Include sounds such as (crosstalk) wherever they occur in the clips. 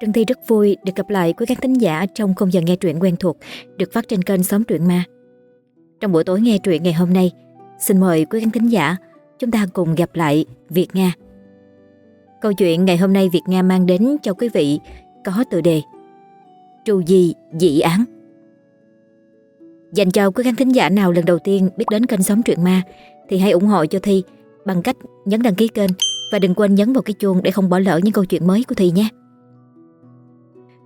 Trân Thi rất vui được gặp lại quý các thính giả trong không giờ nghe truyện quen thuộc được phát trên kênh Xóm Truyện Ma. Trong buổi tối nghe truyện ngày hôm nay, xin mời quý khán thính giả chúng ta cùng gặp lại Việt Nga. Câu chuyện ngày hôm nay Việt Nga mang đến cho quý vị có tựa đề Trù gì dị án. Dành cho quý khán thính giả nào lần đầu tiên biết đến kênh Xóm Truyện Ma thì hãy ủng hộ cho Thi bằng cách nhấn đăng ký kênh và đừng quên nhấn vào cái chuông để không bỏ lỡ những câu chuyện mới của Thi nhé.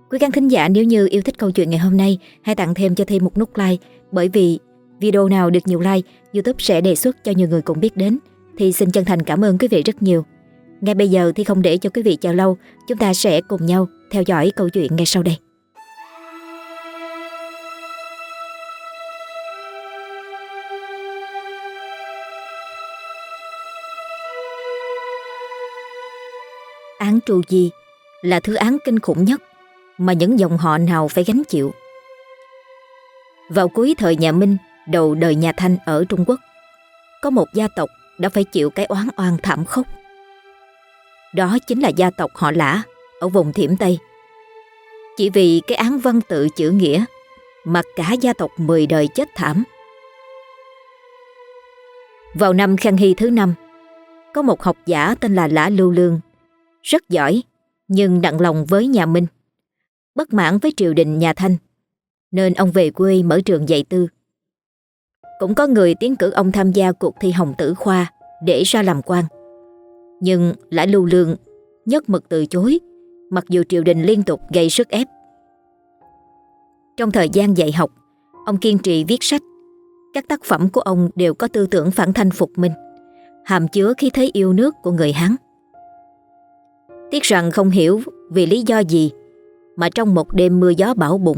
Quý khán thính giả nếu như yêu thích câu chuyện ngày hôm nay, hãy tặng thêm cho Thi một nút like bởi vì video nào được nhiều like, YouTube sẽ đề xuất cho nhiều người cùng biết đến. Thì xin chân thành cảm ơn quý vị rất nhiều. Ngay bây giờ thì không để cho quý vị chờ lâu, chúng ta sẽ cùng nhau theo dõi câu chuyện ngay sau đây. Án trù gì là thứ án kinh khủng nhất mà những dòng họ nào phải gánh chịu. Vào cuối thời nhà Minh, đầu đời nhà Thanh ở Trung Quốc, có một gia tộc đã phải chịu cái oán oan thảm khốc. Đó chính là gia tộc họ Lã ở vùng Thiểm Tây. Chỉ vì cái án văn tự chữ nghĩa mà cả gia tộc 10 đời chết thảm. Vào năm Khang Hy thứ năm, có một học giả tên là Lã Lưu Lương, rất giỏi nhưng nặng lòng với nhà Minh bất mãn với triều đình nhà Thanh, nên ông về quê mở trường dạy tư. Cũng có người tiến cử ông tham gia cuộc thi Hồng Tử Khoa để ra làm quan. Nhưng lại Lưu Lương nhất mực từ chối, mặc dù triều đình liên tục gây sức ép. Trong thời gian dạy học, ông kiên trì viết sách. Các tác phẩm của ông đều có tư tưởng phản thanh phục minh, hàm chứa khí thế yêu nước của người Hán. Tiếc rằng không hiểu vì lý do gì mà trong một đêm mưa gió bão bùng.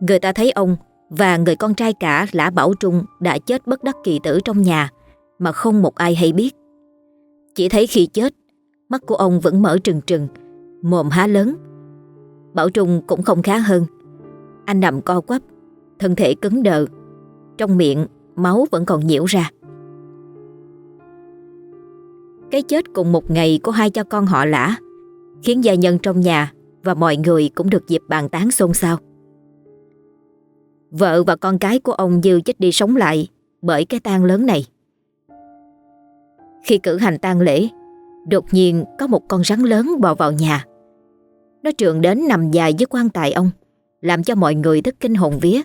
Người ta thấy ông và người con trai cả Lã Bảo Trung đã chết bất đắc kỳ tử trong nhà mà không một ai hay biết. Chỉ thấy khi chết, mắt của ông vẫn mở trừng trừng, mồm há lớn. Bảo Trung cũng không khá hơn. Anh nằm co quắp, thân thể cứng đờ, trong miệng máu vẫn còn nhiễu ra. Cái chết cùng một ngày của hai cha con họ Lã khiến gia nhân trong nhà và mọi người cũng được dịp bàn tán xôn xao. Vợ và con cái của ông Dư chết đi sống lại bởi cái tang lớn này. Khi cử hành tang lễ, đột nhiên có một con rắn lớn bò vào nhà. Nó trườn đến nằm dài dưới quan tài ông, làm cho mọi người thất kinh hồn vía.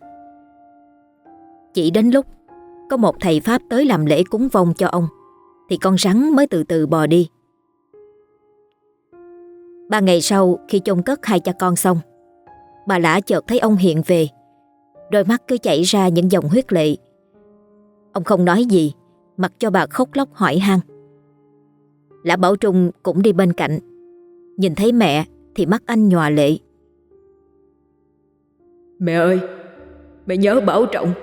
Chỉ đến lúc có một thầy Pháp tới làm lễ cúng vong cho ông, thì con rắn mới từ từ bò đi. Ba ngày sau khi chôn cất hai cha con xong Bà lã chợt thấy ông hiện về. Đôi mắt cứ chảy ra những dòng huyết lệ. Ông không nói gì Mặc cho bà khóc lóc hỏi han. Lã Bảo Trung cũng đi bên cạnh Nhìn thấy mẹ Thì mắt anh nhòa lệ. Mẹ ơi Mẹ nhớ bảo trọng.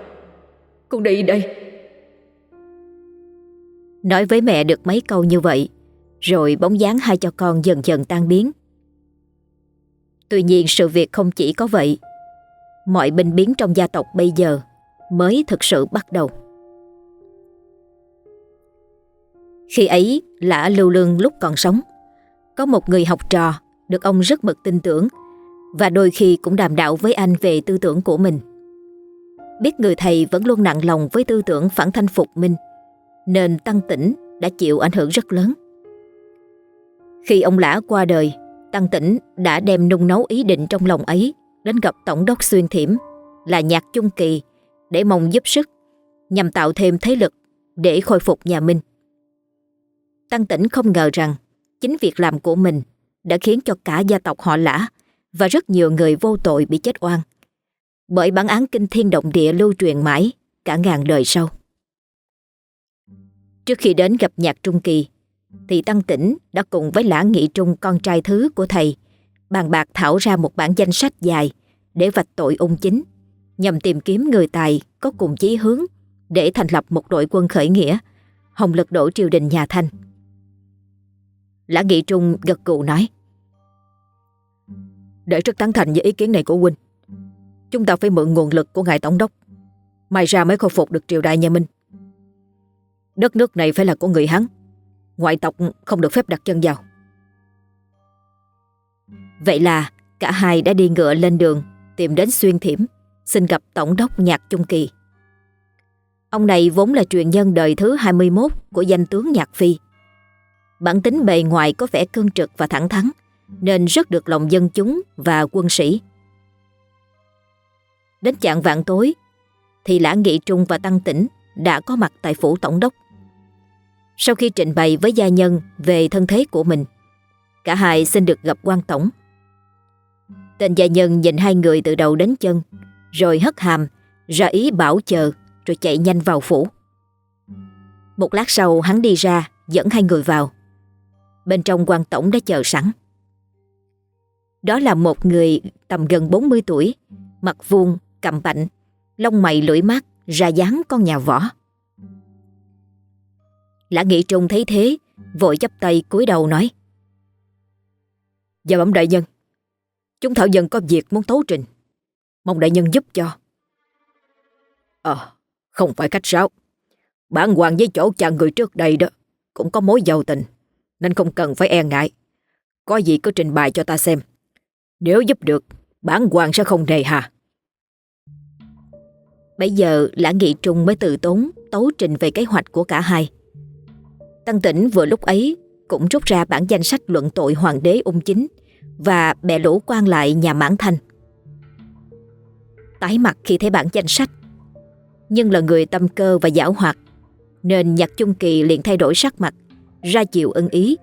Con đi đây. Nói với mẹ được mấy câu như vậy rồi bóng dáng hai cho con dần dần tan biến. Tuy nhiên sự việc không chỉ có vậy. Mọi binh biến trong gia tộc bây giờ mới thực sự bắt đầu. Khi ấy, Lã Lưu Lương lúc còn sống, có một người học trò được ông rất mực tin tưởng và đôi khi cũng đàm đạo với anh về tư tưởng của mình. Biết người thầy vẫn luôn nặng lòng với tư tưởng phản thanh phục minh, nên Tăng Tĩnh đã chịu ảnh hưởng rất lớn. Khi ông Lã qua đời, Tăng Tĩnh đã đem nung nấu ý định trong lòng ấy đến gặp Tổng đốc Xuyên Thiểm là Nhạc Trung Kỳ để mong giúp sức nhằm tạo thêm thế lực để khôi phục nhà Minh. Tăng Tĩnh không ngờ rằng chính việc làm của mình đã khiến cho cả gia tộc họ Lã và rất nhiều người vô tội bị chết oan bởi bản án kinh thiên động địa lưu truyền mãi cả ngàn đời sau. Trước khi đến gặp Nhạc Trung Kỳ, thì Tăng Tĩnh đã cùng với Lã Nghị Trung con trai thứ của thầy, bàn bạc thảo ra một bản danh sách dài để vạch tội ung chính, nhằm tìm kiếm người tài có cùng chí hướng để thành lập một đội quân khởi nghĩa, hồng lực đổ triều đình nhà Thanh. Lã Nghị Trung gật cụ nói, Để rất tán thành với ý kiến này của huynh, Chúng ta phải mượn nguồn lực của ngài Tổng đốc, Mai ra mới khôi phục được triều đại nhà Minh Đất nước này phải là của người Hán Ngoại tộc không được phép đặt chân vào Vậy là cả hai đã đi ngựa lên đường, tìm đến xuyên thiểm, xin gặp Tổng đốc Nhạc Trung Kỳ. Ông này vốn là truyền nhân đời thứ 21 của danh tướng Nhạc Phi. Bản tính bề ngoài có vẻ cương trực và thẳng thắn, nên rất được lòng dân chúng và quân sĩ. Đến chạng vạn tối, thì Lã Nghị Trung và Tăng Tĩnh đã có mặt tại phủ tổng đốc. Sau khi trình bày với gia nhân về thân thế của mình, cả hai xin được gặp quan tổng. Tên gia nhân nhìn hai người từ đầu đến chân, rồi hất hàm, ra ý bảo chờ, rồi chạy nhanh vào phủ. Một lát sau hắn đi ra, dẫn hai người vào. Bên trong quan tổng đã chờ sẵn. Đó là một người tầm gần 40 tuổi, mặt vuông, cầm bạnh, lông mày lưỡi mắt, ra dáng con nhà võ. Lã Nghị Trung thấy thế, vội chấp tay cúi đầu nói. Dạ bẩm đại nhân, chúng thảo dân có việc muốn tấu trình, mong đại nhân giúp cho. Ờ, không phải cách sáo. Bản hoàng với chỗ chàng người trước đây đó, cũng có mối giàu tình, nên không cần phải e ngại. Có gì cứ trình bày cho ta xem. Nếu giúp được, bản hoàng sẽ không nề hà. Bây giờ Lã Nghị Trung mới từ tốn tấu trình về kế hoạch của cả hai. Tăng tỉnh vừa lúc ấy cũng rút ra bản danh sách luận tội hoàng đế ung chính và bè lũ quan lại nhà mãn thanh. Tái mặt khi thấy bản danh sách, nhưng là người tâm cơ và giảo hoạt, nên Nhạc chung Kỳ liền thay đổi sắc mặt, ra chịu ân ý.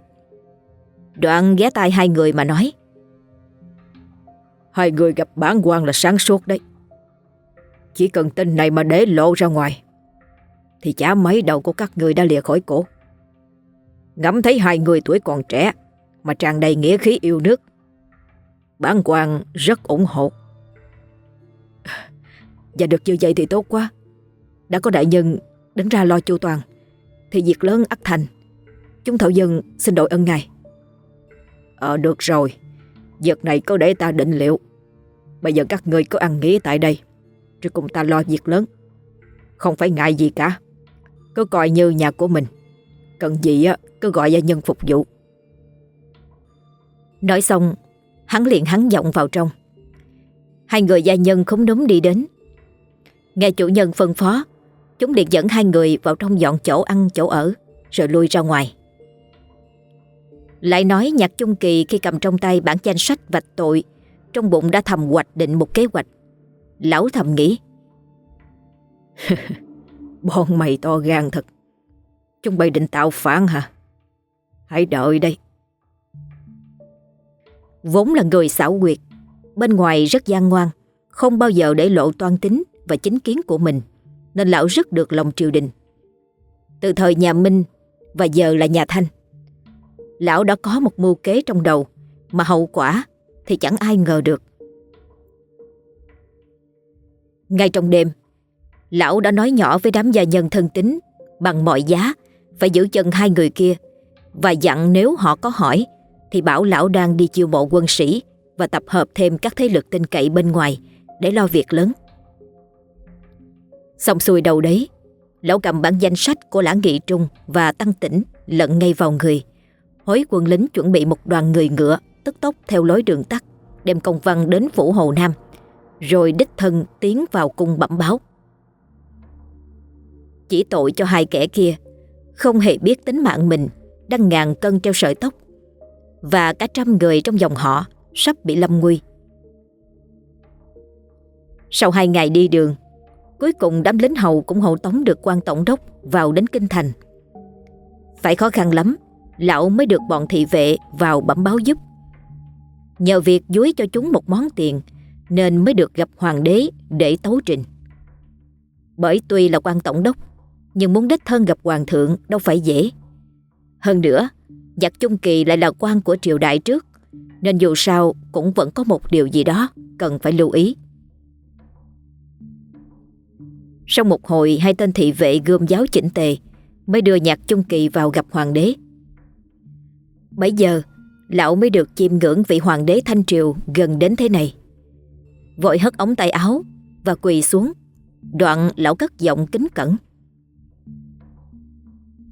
Đoạn ghé tai hai người mà nói. Hai người gặp bản quan là sáng suốt đấy. Chỉ cần tin này mà để lộ ra ngoài, thì chả mấy đầu của các người đã lìa khỏi cổ. Ngắm thấy hai người tuổi còn trẻ mà tràn đầy nghĩa khí yêu nước. Bản quan rất ủng hộ. Và được như vậy thì tốt quá. Đã có đại nhân đứng ra lo chu toàn, thì việc lớn ắt thành. Chúng thảo dân xin đội ân ngài. Ờ được rồi. Việc này có để ta định liệu. Bây giờ các người cứ ăn nghỉ tại đây, rồi cùng ta lo việc lớn. Không phải ngại gì cả. Cứ coi như nhà của mình. Cần gì á cứ gọi gia nhân phục vụ. Nói xong, hắn liền hắn giọng vào trong. Hai người gia nhân không núm đi đến. Nghe chủ nhân phân phó, chúng liền dẫn hai người vào trong dọn chỗ ăn chỗ ở, rồi lui ra ngoài. Lại nói nhạc chung Kỳ khi cầm trong tay bản danh sách vạch tội, trong bụng đã thầm hoạch định một kế hoạch. Lão thầm nghĩ. (laughs) Bọn mày to gan thật. Chúng bay định tạo phản hả? Hãy đợi đây. Vốn là người xảo quyệt, bên ngoài rất gian ngoan, không bao giờ để lộ toan tính và chính kiến của mình, nên lão rất được lòng triều đình. Từ thời nhà Minh và giờ là nhà Thanh, lão đã có một mưu kế trong đầu, mà hậu quả thì chẳng ai ngờ được. Ngay trong đêm, lão đã nói nhỏ với đám gia nhân thân tín bằng mọi giá phải giữ chân hai người kia và dặn nếu họ có hỏi thì bảo lão đang đi chiêu mộ quân sĩ và tập hợp thêm các thế lực tin cậy bên ngoài để lo việc lớn. Xong xuôi đầu đấy, lão cầm bản danh sách của lãng nghị trung và tăng tỉnh lận ngay vào người. Hối quân lính chuẩn bị một đoàn người ngựa tức tốc theo lối đường tắt đem công văn đến phủ Hồ Nam rồi đích thân tiến vào cung bẩm báo. Chỉ tội cho hai kẻ kia không hề biết tính mạng mình đang ngàn cân treo sợi tóc và cả trăm người trong dòng họ sắp bị lâm nguy. Sau hai ngày đi đường, cuối cùng đám lính hầu cũng hộ tống được quan tổng đốc vào đến kinh thành. Phải khó khăn lắm, lão mới được bọn thị vệ vào bẩm báo giúp. Nhờ việc dúi cho chúng một món tiền nên mới được gặp hoàng đế để tấu trình. Bởi tuy là quan tổng đốc, nhưng muốn đích thân gặp hoàng thượng đâu phải dễ. Hơn nữa, Giặc Chung Kỳ lại là quan của triều đại trước, nên dù sao cũng vẫn có một điều gì đó cần phải lưu ý. Sau một hồi hai tên thị vệ gươm giáo chỉnh tề mới đưa nhạc Chung Kỳ vào gặp hoàng đế. Bấy giờ, lão mới được chiêm ngưỡng vị hoàng đế Thanh Triều gần đến thế này. Vội hất ống tay áo và quỳ xuống, đoạn lão cất giọng kính cẩn.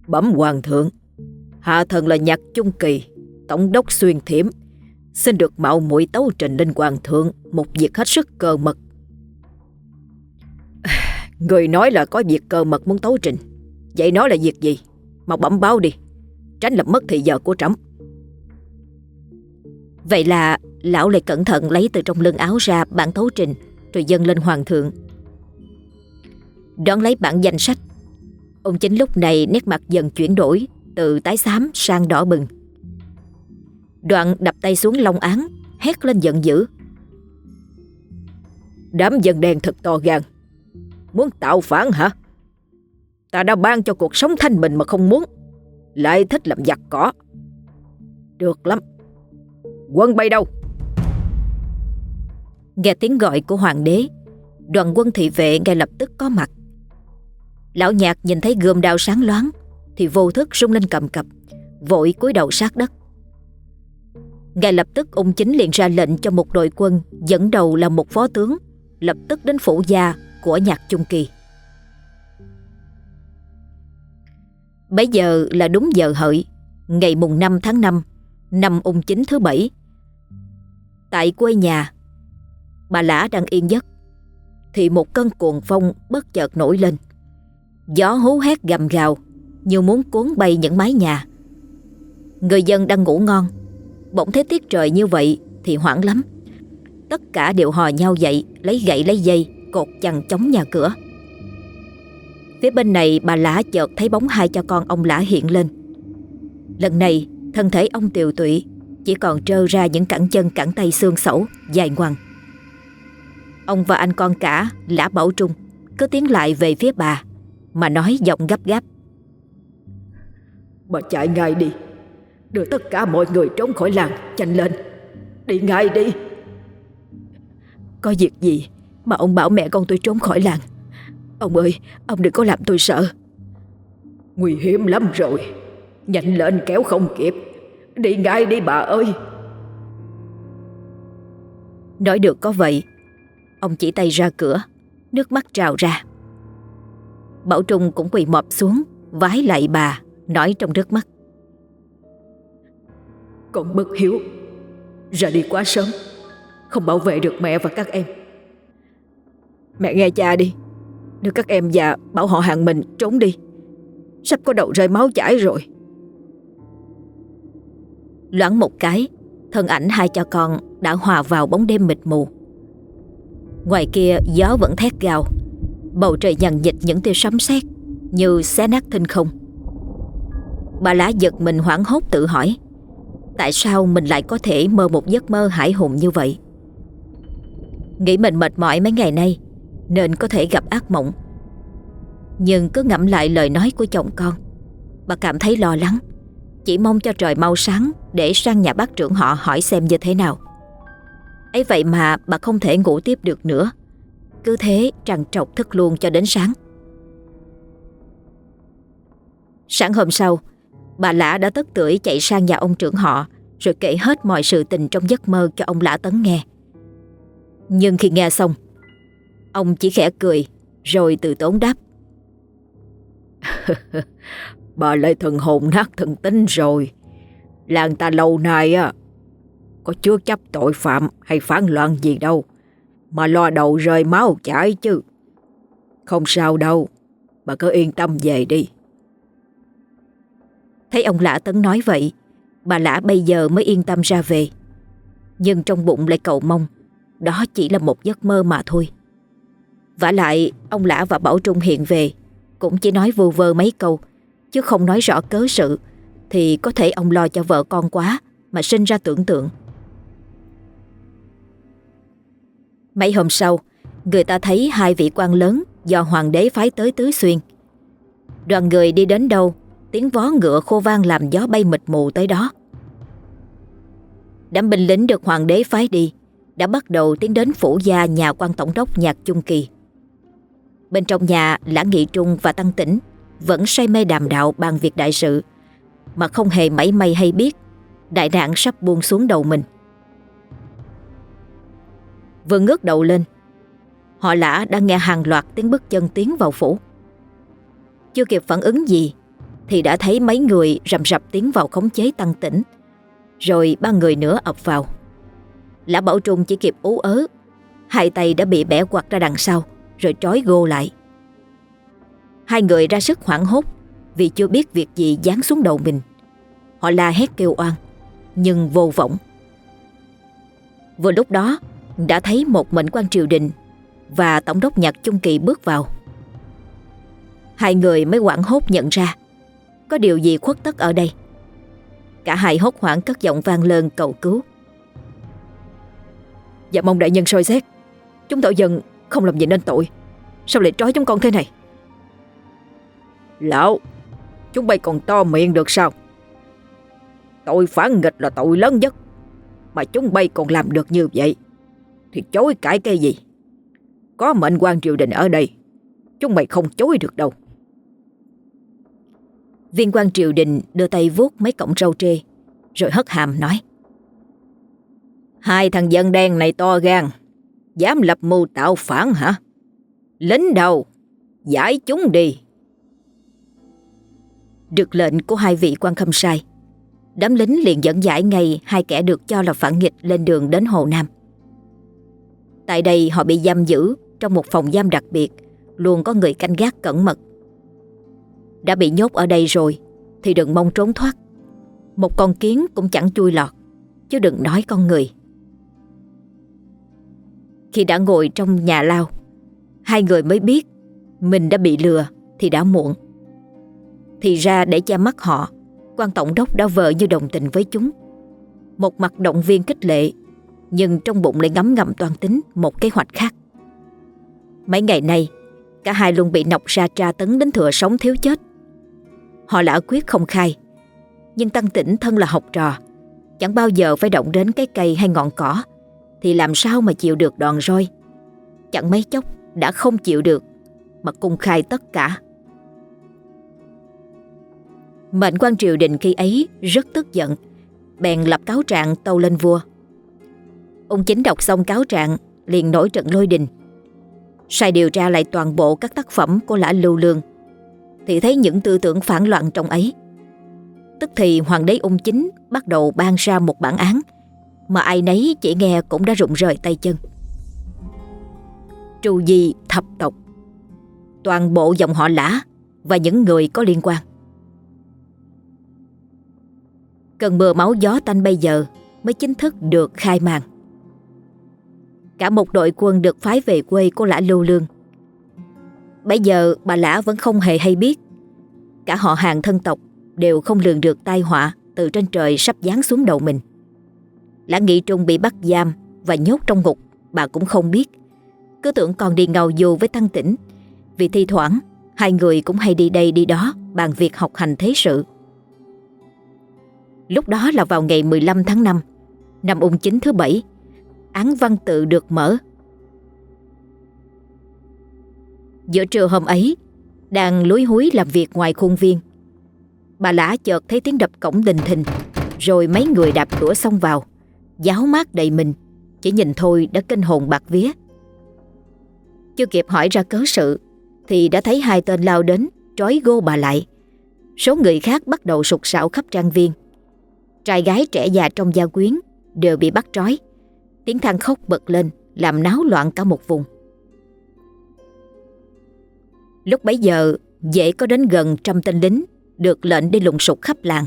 Bẩm hoàng thượng, hạ thần là nhạc chung Kỳ, tổng đốc xuyên thiểm, Xin được mạo muội tấu trình lên hoàng thượng Một việc hết sức cơ mật. (sighs) Người nói là có việc cơ mật muốn tấu trình. Vậy nói là việc gì? Mau bẩm báo đi Tránh làm mất thời giờ của trẫm. Vậy là lão lại cẩn thận lấy từ trong lưng áo ra bản tấu trình Rồi dâng lên hoàng thượng. Đón lấy bản danh sách Ông chính lúc này nét mặt dần chuyển đổi, Từ tái xám sang đỏ bừng. Đoạn đập tay xuống long án, Hét lên giận dữ. Đám dân đen thật to gan. Muốn tạo phản hả? Ta đã ban cho cuộc sống thanh bình mà không muốn. Lại thích làm giặc cỏ. Được lắm. Quân bay đâu? Nghe tiếng gọi của hoàng đế, Đoàn quân thị vệ ngay lập tức có mặt. Lão nhạc nhìn thấy gươm đao sáng loáng Thì vô thức rung lên cầm cập Vội cúi đầu sát đất ngay lập tức ông chính liền ra lệnh cho một đội quân dẫn đầu là một phó tướng lập tức đến phủ gia của nhạc Trung Kỳ. Bấy giờ là đúng giờ hợi, ngày mùng 5 tháng 5, năm ung chính thứ bảy. Tại quê nhà, bà Lã đang yên giấc, thì một cơn cuồng phong bất chợt nổi lên. Gió hú hét gầm gào, như muốn cuốn bay những mái nhà. Người dân đang ngủ ngon, Bỗng thấy tiết trời như vậy thì hoảng lắm. Tất cả đều hò nhau dậy Lấy gậy lấy dây Cột chằng chống nhà cửa. Phía bên này bà Lã chợt thấy bóng hai cho con ông Lã hiện lên. Lần này thân thể ông tiều tụy Chỉ còn trơ ra những cẳng chân cẳng tay xương sẩu Dài ngoằng. Ông và anh con cả Lã Bảo Trung Cứ tiến lại về phía bà. Mà nói giọng gấp gáp. Bà chạy ngay đi. Đưa tất cả mọi người trốn khỏi làng Nhanh lên. Đi ngay đi. Có việc gì Mà ông bảo mẹ con tôi trốn khỏi làng? Ông ơi Ông đừng có làm tôi sợ. Nguy hiểm lắm rồi. Nhanh lên kéo không kịp. Đi ngay đi bà ơi. Nói được có vậy Ông chỉ tay ra cửa Nước mắt trào ra Bảo Trung cũng quỳ mọp xuống Vái lại bà Nói trong nước mắt. Con bất hiếu Ra đi quá sớm Không bảo vệ được mẹ và các em. Mẹ nghe cha đi Đưa các em già bảo họ hàng mình trốn đi Sắp có đầu rơi máu chảy rồi. Loãng một cái Thân ảnh hai cha con đã hòa vào bóng đêm mịt mù. Ngoài kia gió vẫn thét gào Bầu trời nhằn nhịch những tia sấm sét Như xé nát thinh không. Bà lá giật mình hoảng hốt tự hỏi, Tại sao mình lại có thể mơ một giấc mơ hải hùng như vậy? Nghĩ mình mệt mỏi mấy ngày nay, Nên có thể gặp ác mộng. Nhưng cứ ngẫm lại lời nói của chồng con, Bà cảm thấy lo lắng, Chỉ mong cho trời mau sáng Để sang nhà bác trưởng họ hỏi xem như thế nào. Ấy vậy mà bà không thể ngủ tiếp được nữa. Cứ thế trằn trọc thức luôn cho đến sáng. Sáng hôm sau, Bà Lã đã tất tưởi chạy sang nhà ông trưởng họ, Rồi kể hết mọi sự tình trong giấc mơ cho ông Lã Tấn nghe. Nhưng khi nghe xong, Ông chỉ khẽ cười, Rồi từ tốn đáp. (laughs) Bà lại thần hồn nát thần tính rồi. Làng ta lâu nay á, Có chưa chấp tội phạm hay phán loạn gì đâu. Mà lo đầu rơi máu chảy chứ. Không sao đâu, Bà cứ yên tâm về đi. Thấy ông Lã Tấn nói vậy, Bà Lã bây giờ mới yên tâm ra về. Nhưng trong bụng lại cầu mong, Đó chỉ là một giấc mơ mà thôi. Vả lại, ông Lã và Bảo Trung hiện về, Cũng chỉ nói vô vơ mấy câu, Chứ không nói rõ cớ sự, Thì có thể ông lo cho vợ con quá Mà sinh ra tưởng tượng. Mấy hôm sau, Người ta thấy hai vị quan lớn Do hoàng đế phái tới Tứ Xuyên. Đoàn người đi đến đâu, Tiếng vó ngựa khô vang làm gió bay mịt mù tới đó. Đám binh lính được hoàng đế phái đi, Đã bắt đầu tiến đến phủ gia nhà quan tổng đốc nhạc Trung Kỳ. Bên trong nhà, Lã Nghị Trung và Tăng Tĩnh Vẫn say mê đàm đạo bàn việc đại sự, Mà không hề mảy may hay biết Đại nạn sắp buông xuống đầu mình. Vừa ngước đầu lên Họ lã đã nghe hàng loạt tiếng bước chân tiến vào phủ Chưa kịp phản ứng gì, thì đã thấy mấy người rầm rập tiến vào khống chế tăng tỉnh. Rồi ba người nữa ập vào. Lã Bảo Trung chỉ kịp ú ớ, Hai tay đã bị bẻ quạt ra đằng sau, Rồi trói gô lại Hai người ra sức hoảng hốt Vì chưa biết việc gì dán xuống đầu mình Họ la hét kêu oan, Nhưng vô vọng Vừa lúc đó đã thấy một mệnh quan triều đình Và tổng đốc nhạc chung Kỳ bước vào. Hai người mới quảng hốt nhận ra Có điều gì khuất tất ở đây. Cả hai hốt hoảng cất giọng vang lên cầu cứu. Dạ mong đại nhân soi xét, Chúng tội dân không làm gì nên tội. Sao lại trói chúng con thế này? Lão, Chúng bay còn to miệng được sao? Tội phản nghịch là tội lớn nhất Mà chúng bay còn làm được như vậy. Thì chối cãi cái gì? Có mệnh quan triều đình ở đây, Chúng mày không chối được đâu. Viên quan triều đình đưa tay vuốt mấy cọng râu trê, Rồi hất hàm nói. Hai thằng dân đen này to gan, Dám lập mưu tạo phản hả? Lính đâu Giải chúng đi. Được lệnh của hai vị quan khâm sai, Đám lính liền dẫn giải ngay Hai kẻ được cho là phản nghịch lên đường đến Hồ Nam. Tại đây họ bị giam giữ Trong một phòng giam đặc biệt, Luôn có người canh gác cẩn mật. Đã bị nhốt ở đây rồi Thì đừng mong trốn thoát. Một con kiến cũng chẳng chui lọt, Chứ đừng nói con người. Khi đã ngồi trong nhà lao, Hai người mới biết Mình đã bị lừa Thì đã muộn. Thì ra để che mắt họ, quan tổng đốc đã vợ như đồng tình với chúng. Một mặt động viên khích lệ nhưng trong bụng lại ngấm ngầm toàn tính Một kế hoạch khác. Mấy ngày nay, Cả hai luôn bị nọc ra tra tấn đến thừa sống thiếu chết. Họ lã quyết không khai, Nhưng Tăng Tĩnh thân là học trò, Chẳng bao giờ phải động đến cái cây hay ngọn cỏ, Thì làm sao mà chịu được đòn roi? Chẳng mấy chốc đã không chịu được Mà cung khai tất cả. Mệnh quan triều đình khi ấy rất tức giận, Bèn lập cáo trạng tâu lên vua. Ông chính đọc xong cáo trạng, liền nổi trận lôi đình. Sai điều tra lại toàn bộ các tác phẩm của Lã Lưu Lương, Thì thấy những tư tưởng phản loạn trong ấy. Tức thì hoàng đế ung chính bắt đầu ban ra một bản án, Mà ai nấy chỉ nghe cũng đã rụng rời tay chân. Trù di thập tộc, Toàn bộ dòng họ Lã Và những người có liên quan. Cơn mưa máu gió tanh bây giờ Mới chính thức được khai màn Cả một đội quân được phái về quê của Lã Lưu Lương. Bây giờ bà Lã vẫn không hề hay biết. Cả họ hàng thân tộc Đều không lường được tai họa Từ trên trời sắp giáng xuống đầu mình. Lã Nghị Trung bị bắt giam Và nhốt trong ngục, Bà cũng không biết. Cứ tưởng còn đi ngầu dù với Tăng Tĩnh, Vì thi thoảng Hai người cũng hay đi đây đi đó Bàn việc học hành thế sự. Lúc đó là vào ngày 15 tháng 5 Năm ung chính thứ bảy Án văn tự được mở. Giữa trưa hôm ấy, Đang lúi húi làm việc ngoài khuôn viên, Bà lã chợt thấy tiếng đập cổng đình thình, Rồi mấy người đạp cửa xông vào, Giáo mát đầy mình, Chỉ nhìn thôi đã kinh hồn bạc vía. Chưa kịp hỏi ra cớ sự, Thì đã thấy hai tên lao đến, Trói gô bà lại. Số người khác bắt đầu sụt sạo khắp trang viên. Trai gái trẻ già trong gia quyến Đều bị bắt trói. Tiếng than khóc bật lên, Làm náo loạn cả một vùng. Lúc bấy giờ, Dễ có đến gần trăm tên lính Được lệnh đi lùng sục khắp làng.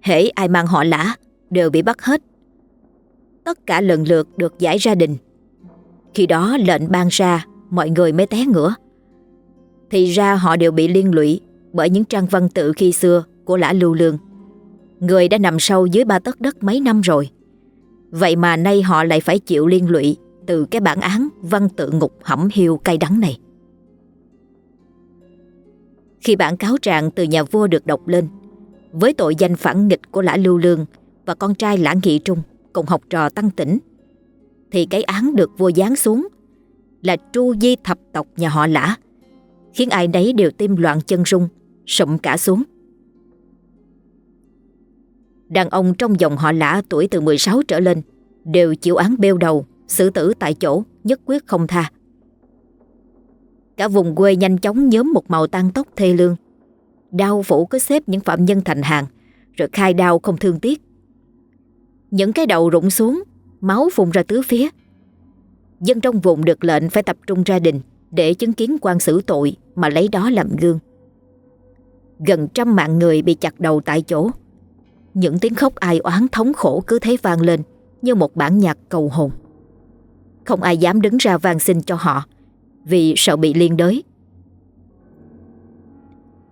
Hễ ai mang họ lã, Đều bị bắt hết. Tất cả lần lượt được giải ra đình. Khi đó lệnh ban ra, Mọi người mới té ngửa. Thì ra họ đều bị liên lụy Bởi những trang văn tự khi xưa Của lã lưu lương. Người đã nằm sâu dưới ba tấc đất mấy năm rồi. Vậy mà nay họ lại phải chịu liên lụy Từ cái bản án văn tự ngục hẩm hiu cay đắng này. Khi bản cáo trạng từ nhà vua được đọc lên, Với tội danh phản nghịch của Lã Lưu Lương Và con trai Lã Nghị Trung Cùng học trò Tăng Tỉnh Thì cái án được vua giáng xuống Là tru di thập tộc nhà họ Lã, Khiến ai nấy đều tim loạn chân rung, Sụm cả xuống. Đàn ông trong dòng họ lã tuổi từ 16 trở lên đều chịu án bêu đầu, xử tử tại chỗ, nhất quyết không tha. Cả vùng quê nhanh chóng nhóm một màu tan tóc thê lương. Đao phủ cứ xếp những phạm nhân thành hàng, rồi khai đao không thương tiếc. Những cái đầu rụng xuống Máu phun ra tứ phía Dân trong vùng được lệnh phải tập trung ra đình Để chứng kiến quan xử tội Mà lấy đó làm gương Gần trăm mạng người bị chặt đầu tại chỗ những tiếng khóc ai oán thống khổ cứ thế vang lên, Như một bản nhạc cầu hồn. Không ai dám đứng ra van xin cho họ, Vì sợ bị liên đới.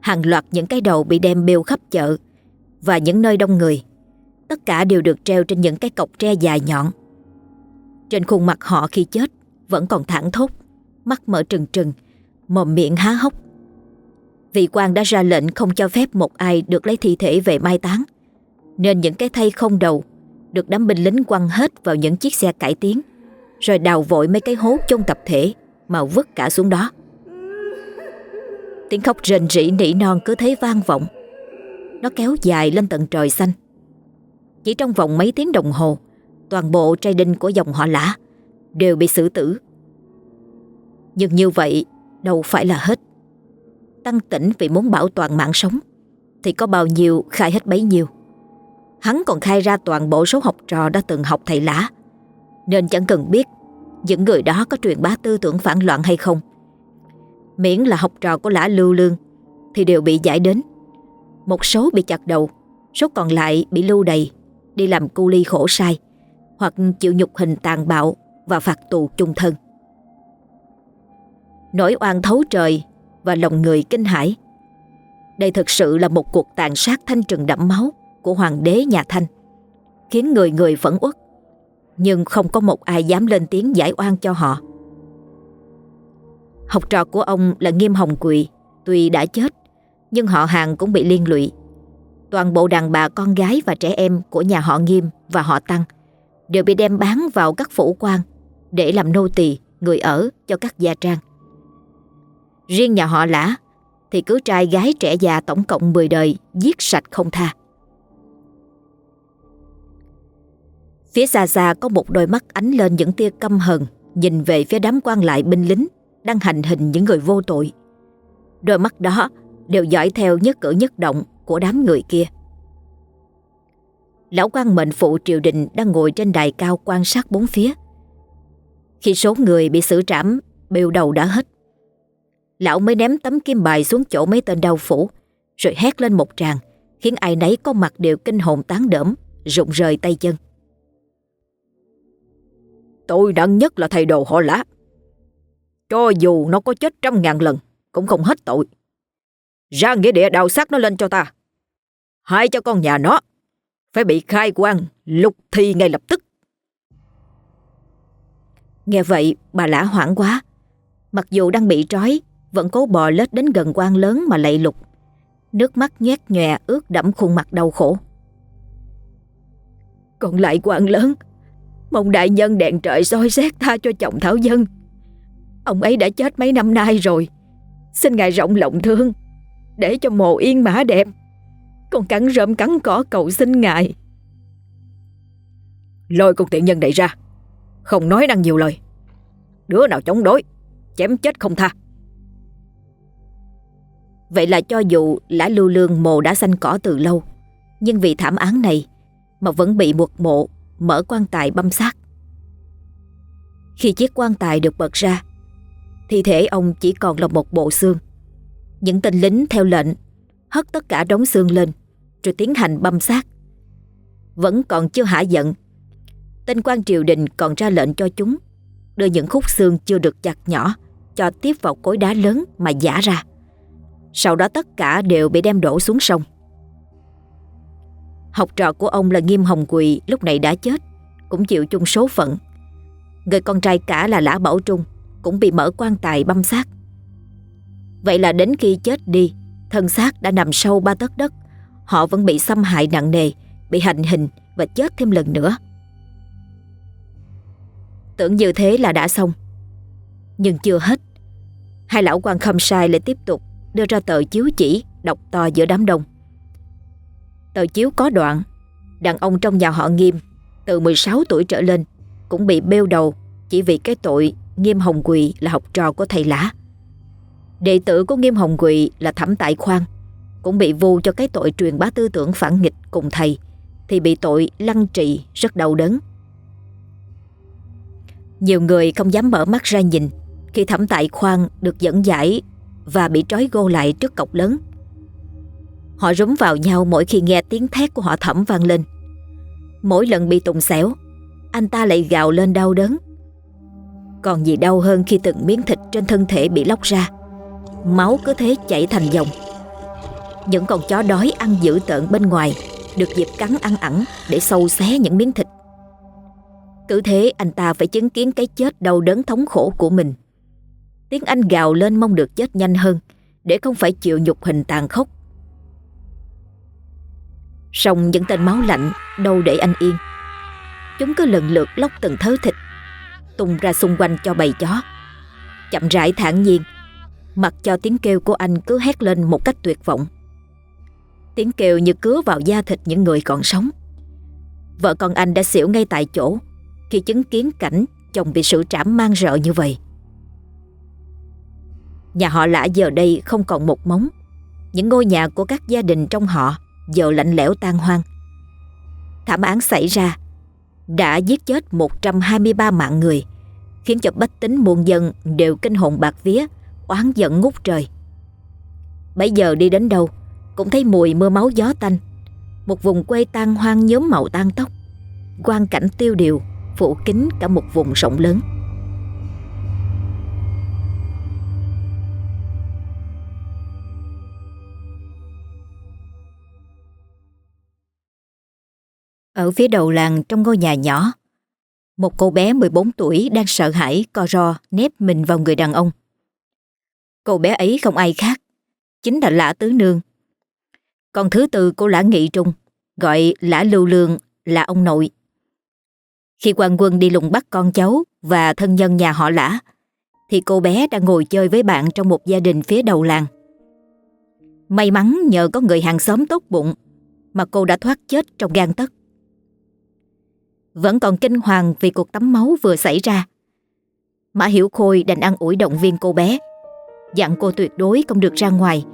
Hàng loạt những cái đầu bị đem bêu khắp chợ, Và những nơi đông người, Tất cả đều được treo trên những cái cọc tre dài nhọn. Trên khuôn mặt họ khi chết, Vẫn còn thẳng thốt, Mắt mở trừng trừng, Mồm miệng há hốc. Vị quan đã ra lệnh không cho phép một ai được lấy thi thể về mai táng. Nên những cái thay không đầu, Được đám binh lính quăng hết vào những chiếc xe cải tiến, Rồi đào vội mấy cái hố chôn tập thể Mà vứt cả xuống đó. Tiếng khóc rền rỉ nỉ non cứ thế vang vọng. Nó kéo dài lên tận trời xanh. Chỉ trong vòng mấy tiếng đồng hồ, Toàn bộ trai đinh của dòng họ lã Đều bị xử tử. Nhưng như vậy, đâu phải là hết. Tăng tỉnh vì muốn bảo toàn mạng sống, Thì có bao nhiêu khai hết bấy nhiêu. Hắn còn khai ra toàn bộ số học trò đã từng học thầy lã. Nên chẳng cần biết Những người đó có truyền bá tư tưởng phản loạn hay không. Miễn là học trò của lã lưu lương, Thì đều bị giải đến. Một số bị chặt đầu, Số còn lại bị lưu đầy Đi làm cu ly khổ sai, Hoặc chịu nhục hình tàn bạo Và phạt tù chung thân. Nỗi oan thấu trời Và lòng người kinh hãi. Đây thực sự là một cuộc tàn sát thanh trừng đẫm máu. Của hoàng đế nhà Thanh, Khiến người người phẫn uất, Nhưng không có một ai dám lên tiếng giải oan cho họ. Học trò của ông là Nghiêm Hồng Quỳ, Tuy đã chết, Nhưng họ hàng cũng bị liên lụy. Toàn bộ đàn bà con gái và trẻ em Của nhà họ Nghiêm và họ Tăng Đều bị đem bán vào các phủ quan Để làm nô tỳ, Người ở cho các gia trang. Riêng nhà họ Lã Thì cứ trai gái trẻ già tổng cộng 10 đời Giết sạch không tha. Phía xa xa có một đôi mắt ánh lên những tia căm hờn Nhìn về phía đám quan lại binh lính đang hành hình những người vô tội. Đôi mắt đó đều dõi theo nhất cử nhất động của đám người kia. Lão quan mệnh phụ triều đình đang ngồi trên đài cao quan sát bốn phía. Khi số người bị xử trảm bêu đầu đã hết, lão mới ném tấm kim bài xuống chỗ mấy tên đau phủ, rồi hét lên một tràng, khiến ai nấy có mặt đều kinh hồn tán đỡm, rụng rời tay chân. Tôi đặng nhất là thầy đồ họ lá. Cho dù nó có chết trăm ngàn lần, Cũng không hết tội. Ra nghĩa địa đào xác nó lên cho ta. Hai cho con nhà nó Phải bị khai quan Lục thi ngay lập tức. Nghe vậy, bà lã hoảng quá. Mặc dù đang bị trói, Vẫn cố bò lết đến gần quan lớn mà lạy lục. Nước mắt nhét nhòe ướt đẫm khuôn mặt đau khổ. Còn lại quan lớn Mong đại nhân đèn trời soi xét tha cho chồng Thảo Dân. Ông ấy đã chết mấy năm nay rồi. Xin ngài rộng lòng thương, Để cho mồ yên mã đẹp. Con cắn rơm cắn cỏ cầu xin ngài. Lôi con tiện nhân này ra. Không nói năng nhiều lời. Đứa nào chống đối, Chém chết không tha. Vậy là cho dù lã lưu lương mồ đã xanh cỏ từ lâu, Nhưng vì thảm án này Mà vẫn bị buộc mộ Mở quan tài băm xác. Khi chiếc quan tài được bật ra, Thi thể ông chỉ còn là một bộ xương. Những tên lính theo lệnh, Hất tất cả đống xương lên, Rồi tiến hành băm xác. Vẫn còn chưa hả giận, Tên quan triều đình còn ra lệnh cho chúng Đưa những khúc xương chưa được chặt nhỏ Cho tiếp vào cối đá lớn mà giả ra. Sau đó tất cả đều bị đem đổ xuống sông. Học trò của ông là Nghiêm Hồng Quỳ lúc này đã chết Cũng chịu chung số phận Người con trai cả là Lã Bảo Trung cũng bị mở quan tài băm xác. Vậy là đến khi chết đi, thân xác đã nằm sâu ba tấc đất, họ vẫn bị xâm hại nặng nề, bị hành hình và chết thêm lần nữa. Tưởng như thế là đã xong. Nhưng chưa hết. Hai lão quan khâm sai lại tiếp tục đưa ra tờ chiếu chỉ đọc to giữa đám đông. Tờ chiếu có đoạn, đàn ông trong nhà họ nghiêm từ 16 tuổi trở lên cũng bị bêu đầu chỉ vì cái tội Nghiêm Hồng Quỳ là học trò của thầy Lã. Đệ tử của Nghiêm Hồng Quỳ là Thẩm Tại Khoan, cũng bị vu cho cái tội truyền bá tư tưởng phản nghịch cùng thầy, thì bị tội lăng trì rất đau đớn. Nhiều người không dám mở mắt ra nhìn khi thẩm tại khoan được dẫn giải và bị trói gô lại trước cọc lớn. Họ rúm vào nhau mỗi khi nghe tiếng thét của họ thẩm vang lên. Mỗi lần bị tùng xẻo, anh ta lại gào lên đau đớn. Còn gì đau hơn khi từng miếng thịt trên thân thể bị lóc ra, máu cứ thế chảy thành dòng. Những con chó đói ăn dữ tợn bên ngoài được dịp cắn ăn ẩn để sâu xé những miếng thịt. Cứ thế anh ta phải chứng kiến cái chết đau đớn thống khổ của mình. Tiếng Anh gào lên mong được chết nhanh hơn để không phải chịu nhục hình tàn khốc. Xong những tên máu lạnh đâu để anh yên. Chúng cứ lần lượt lóc từng thớ thịt, tung ra xung quanh cho bầy chó. Chậm rãi thản nhiên, mặc cho tiếng kêu của anh cứ hét lên một cách tuyệt vọng. Tiếng kêu như cứa vào da thịt những người còn sống. Vợ con anh đã xỉu ngay tại chỗ khi chứng kiến cảnh chồng bị sự trảm mang rợ như vậy. Nhà họ lạ giờ đây không còn một móng. Những ngôi nhà của các gia đình trong họ giờ lạnh lẽo tan hoang. Thảm án xảy ra đã giết chết 123 mạng người, khiến cho bách tính muôn dân đều kinh hồn bạc vía, oán giận ngút trời. Bây giờ đi đến đâu cũng thấy mùi mưa máu gió tanh, một vùng quê tan hoang nhóm màu tan tóc, quang cảnh tiêu điều phủ kín cả một vùng rộng lớn. Ở phía đầu làng trong ngôi nhà nhỏ, một cô bé 14 tuổi đang sợ hãi co ro nép mình vào người đàn ông. Cô bé ấy không ai khác, chính là Lã Tứ Nương. Còn thứ tư cô Lã Nghị Trung, gọi Lã Lưu Lương là ông nội. Khi quan quân đi lùng bắt con cháu và thân nhân nhà họ Lã, thì cô bé đang ngồi chơi với bạn trong một gia đình phía đầu làng. May mắn nhờ có người hàng xóm tốt bụng mà cô đã thoát chết trong gan tấc. Vẫn còn kinh hoàng vì cuộc tắm máu vừa xảy ra. Mã Hiểu Khôi đành ăn ủi động viên cô bé, dặn cô tuyệt đối không được ra ngoài,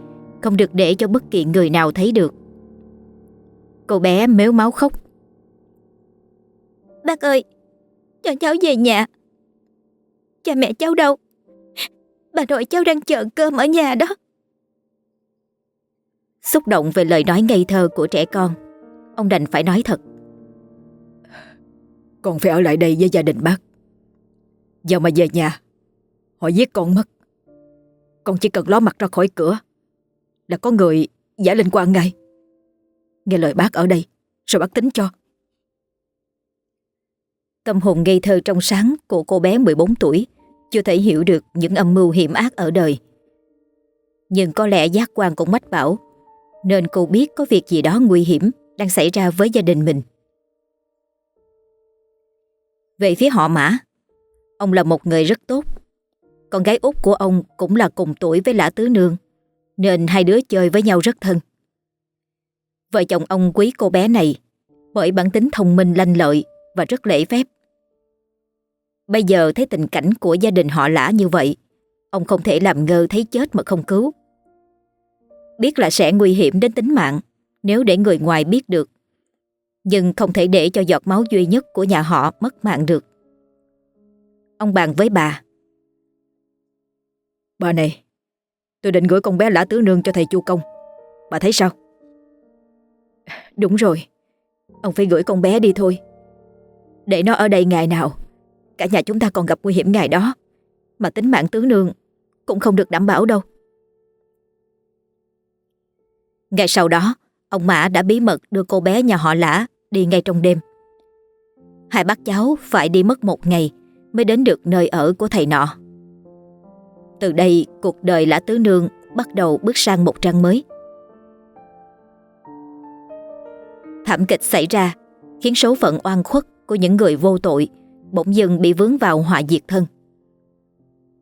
không được để cho bất kỳ người nào thấy được. Cô bé mếu máu khóc Bác ơi, cho cháu về nhà. Cha mẹ cháu đâu? Bà nội cháu đang chờ cơm ở nhà đó. Xúc động về lời nói ngây thơ của trẻ con, ông đành phải nói thật. Con phải ở lại đây với gia đình bác. Giờ mà về nhà, họ giết con mất. Con chỉ cần ló mặt ra khỏi cửa là có người giả linh quan ngay. Nghe lời bác ở đây, rồi bác tính cho. Tâm hồn ngây thơ trong sáng của cô bé 14 tuổi chưa thể hiểu được những âm mưu hiểm ác ở đời. Nhưng có lẽ giác quan cũng mách bảo nên cô biết có việc gì đó nguy hiểm đang xảy ra với gia đình mình. Về phía họ Mã, ông là một người rất tốt. Con gái út của ông cũng là cùng tuổi với Lã Tứ Nương, nên hai đứa chơi với nhau rất thân. Vợ chồng ông quý cô bé này bởi bản tính thông minh lanh lợi và rất lễ phép. Bây giờ thấy tình cảnh của gia đình họ lã như vậy, ông không thể làm ngơ thấy chết mà không cứu. Biết là sẽ nguy hiểm đến tính mạng nếu để người ngoài biết được. Nhưng không thể để cho giọt máu duy nhất của nhà họ mất mạng được. Ông bàn với bà. Bà này, tôi định gửi con bé lã tứ nương cho thầy Chu Công. Bà thấy sao? Đúng rồi, ông phải gửi con bé đi thôi. Để nó ở đây ngày nào Cả nhà chúng ta còn gặp nguy hiểm ngày đó Mà tính mạng tứ nương Cũng không được đảm bảo đâu Ngày sau đó Ông Mã đã bí mật đưa cô bé nhà họ Lã Đi ngay trong đêm Hai bác cháu phải đi mất một ngày Mới đến được nơi ở của thầy nọ Từ đây, cuộc đời Lã Tứ Nương Bắt đầu bước sang một trang mới Thảm kịch xảy ra Khiến số phận oan khuất của những người vô tội bỗng dưng bị vướng vào họa diệt thân.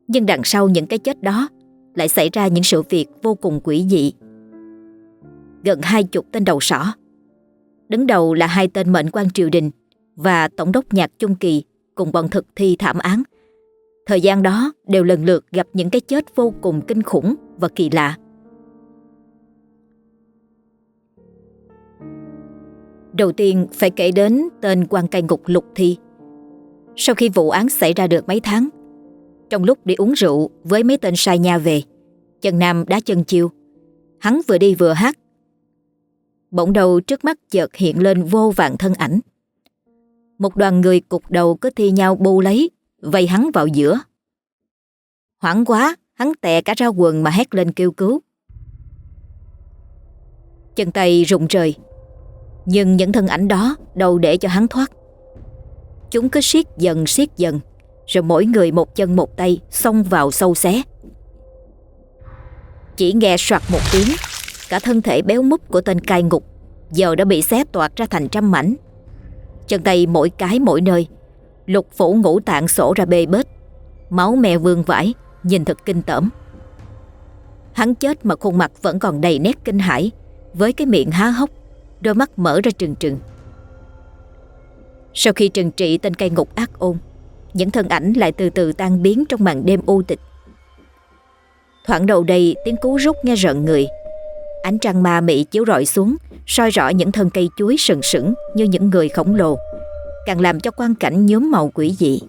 Nhưng đằng sau những cái chết đó lại xảy ra những sự việc vô cùng quỷ dị. Gần hai chục tên đầu sỏ. Đứng đầu là hai tên mệnh quan triều đình và tổng đốc nhạc Trung Kỳ cùng bọn thực thi thảm án. Thời gian đó đều lần lượt gặp những cái chết vô cùng kinh khủng và kỳ lạ. Đầu tiên phải kể đến tên quan cai ngục Lục Thi Sau khi vụ án xảy ra được mấy tháng, trong lúc đi uống rượu với mấy tên sai nha về, chân Nam đá chân chiêu. Hắn vừa đi vừa hát. Bỗng đầu trước mắt chợt hiện lên vô vàng thân ảnh. Một đoàn người cục đầu cứ thi nhau bu lấy, vây hắn vào giữa. Hoảng quá, hắn tè cả ra quần mà hét lên kêu cứu. Chân tay rụng trời, nhưng những thân ảnh đó đâu để cho hắn thoát. Chúng cứ siết dần siết dần, rồi mỗi người một chân một tay xông vào sâu xé. Chỉ nghe soạt một tiếng, cả thân thể béo múp của tên cai ngục giờ đã bị xé toạc ra thành trăm mảnh. Chân tay mỗi cái mỗi nơi, lục phủ ngũ tạng sổ ra bê bết, máu me vương vãi, nhìn thật kinh tởm. Hắn chết mà khuôn mặt vẫn còn đầy nét kinh hãi, với cái miệng há hốc, đôi mắt mở ra trừng trừng. Sau khi trừng trị tên cây ngục ác ôn, những thân ảnh lại từ từ tan biến trong màn đêm u tịch. Thoảng đầu đây tiếng cú rút nghe rợn người. Ánh trăng ma mị chiếu rọi xuống, soi rõ những thân cây chuối sừng sững như những người khổng lồ, càng làm cho quang cảnh nhóm màu quỷ dị.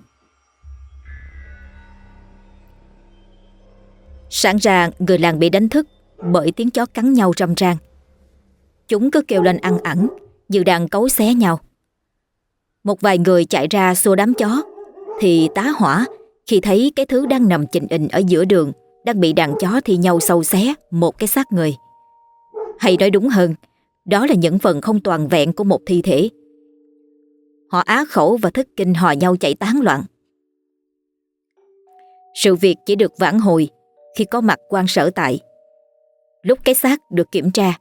Sáng ra người làng bị đánh thức bởi tiếng chó cắn nhau râm ran. Chúng cứ kêu lên ăn ẳng, như đang cấu xé nhau. Một vài người chạy ra xua đám chó, thì tá hỏa khi thấy cái thứ đang nằm chình ình ở giữa đường đang bị đàn chó thi nhau sâu xé một cái xác người. Hay nói đúng hơn, đó là những phần không toàn vẹn của một thi thể. Họ á khẩu và thức kinh hò nhau chạy tán loạn. Sự việc chỉ được vãn hồi khi có mặt quan sở tại. Lúc cái xác được kiểm tra,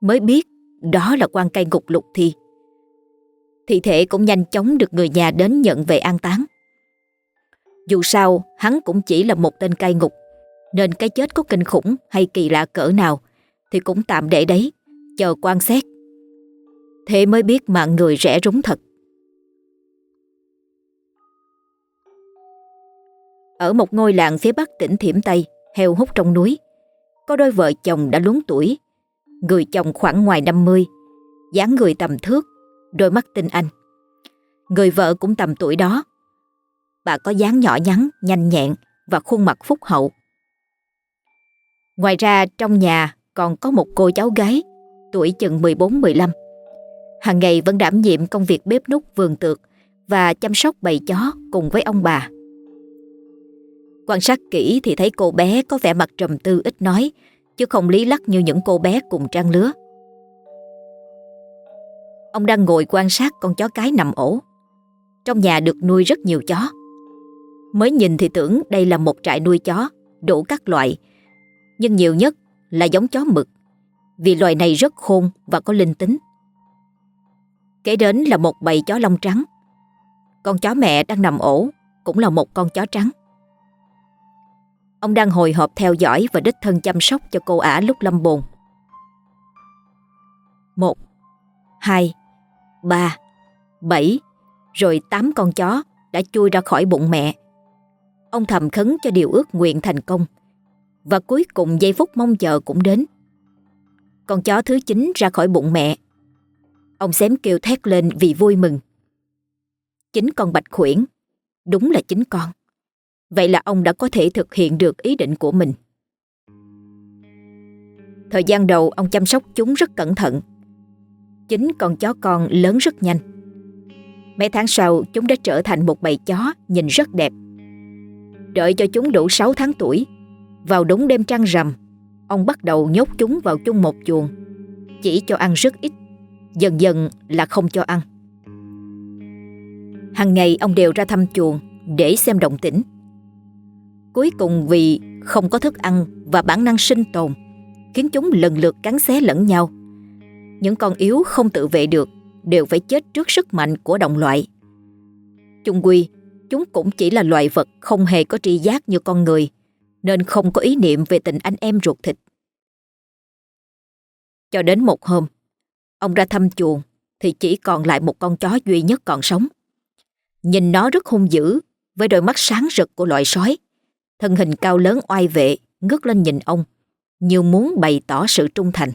mới biết đó là quan cây ngục lục thi. Thi thể cũng nhanh chóng được người nhà đến nhận về an táng. Dù sao, hắn cũng chỉ là một tên cai ngục, nên cái chết có kinh khủng hay kỳ lạ cỡ nào thì cũng tạm để đấy, chờ quan xét. Thế mới biết mạng người rẻ rúng thật. Ở một ngôi làng phía bắc tỉnh Thiểm Tây, heo hút trong núi, có đôi vợ chồng đã luống tuổi. Người chồng khoảng ngoài 50, dáng người tầm thước, đôi mắt tinh anh. Người vợ cũng tầm tuổi đó. Bà có dáng nhỏ nhắn, nhanh nhẹn và khuôn mặt phúc hậu. Ngoài ra trong nhà còn có một cô cháu gái tuổi chừng 14-15. Hàng ngày vẫn đảm nhiệm công việc bếp nút vườn tược và chăm sóc bầy chó cùng với ông bà. Quan sát kỹ thì thấy cô bé có vẻ mặt trầm tư ít nói, chứ không lý lắc như những cô bé cùng trang lứa. Ông đang ngồi quan sát con chó cái nằm ổ. Trong nhà được nuôi rất nhiều chó. Mới nhìn thì tưởng đây là một trại nuôi chó, đủ các loại, nhưng nhiều nhất là giống chó mực, vì loài này rất khôn và có linh tính. Kế đến là một bầy chó lông trắng. Con chó mẹ đang nằm ổ cũng là một con chó trắng. Ông đang hồi hộp theo dõi và đích thân chăm sóc cho cô ả lúc lâm bồn. Một, hai, ba, bảy, rồi tám con chó đã chui ra khỏi bụng mẹ. Ông thầm khấn cho điều ước nguyện thành công. Và cuối cùng giây phút mong chờ cũng đến. Con chó thứ chín ra khỏi bụng mẹ. Ông xém kêu thét lên vì vui mừng. Chính con bạch khuyển, đúng là chính con. Vậy là ông đã có thể thực hiện được ý định của mình. Thời gian đầu ông chăm sóc chúng rất cẩn thận. Chính con chó con lớn rất nhanh. Mấy tháng sau chúng đã trở thành một bầy chó nhìn rất đẹp. Đợi cho chúng đủ 6 tháng tuổi, vào đúng đêm trăng rằm, ông bắt đầu nhốt chúng vào chung một chuồng, chỉ cho ăn rất ít, dần dần là không cho ăn. Hàng ngày ông đều ra thăm chuồng để xem động tĩnh. Cuối cùng vì không có thức ăn và bản năng sinh tồn khiến chúng lần lượt cắn xé lẫn nhau. Những con yếu không tự vệ được đều phải chết trước sức mạnh của đồng loại. Chung quy, chúng cũng chỉ là loài vật không hề có tri giác như con người, nên không có ý niệm về tình anh em ruột thịt. Cho đến một hôm, ông ra thăm chuồng thì chỉ còn lại một con chó duy nhất còn sống. Nhìn nó rất hung dữ với đôi mắt sáng rực của loại sói. Thân hình cao lớn oai vệ ngước lên nhìn ông như muốn bày tỏ sự trung thành.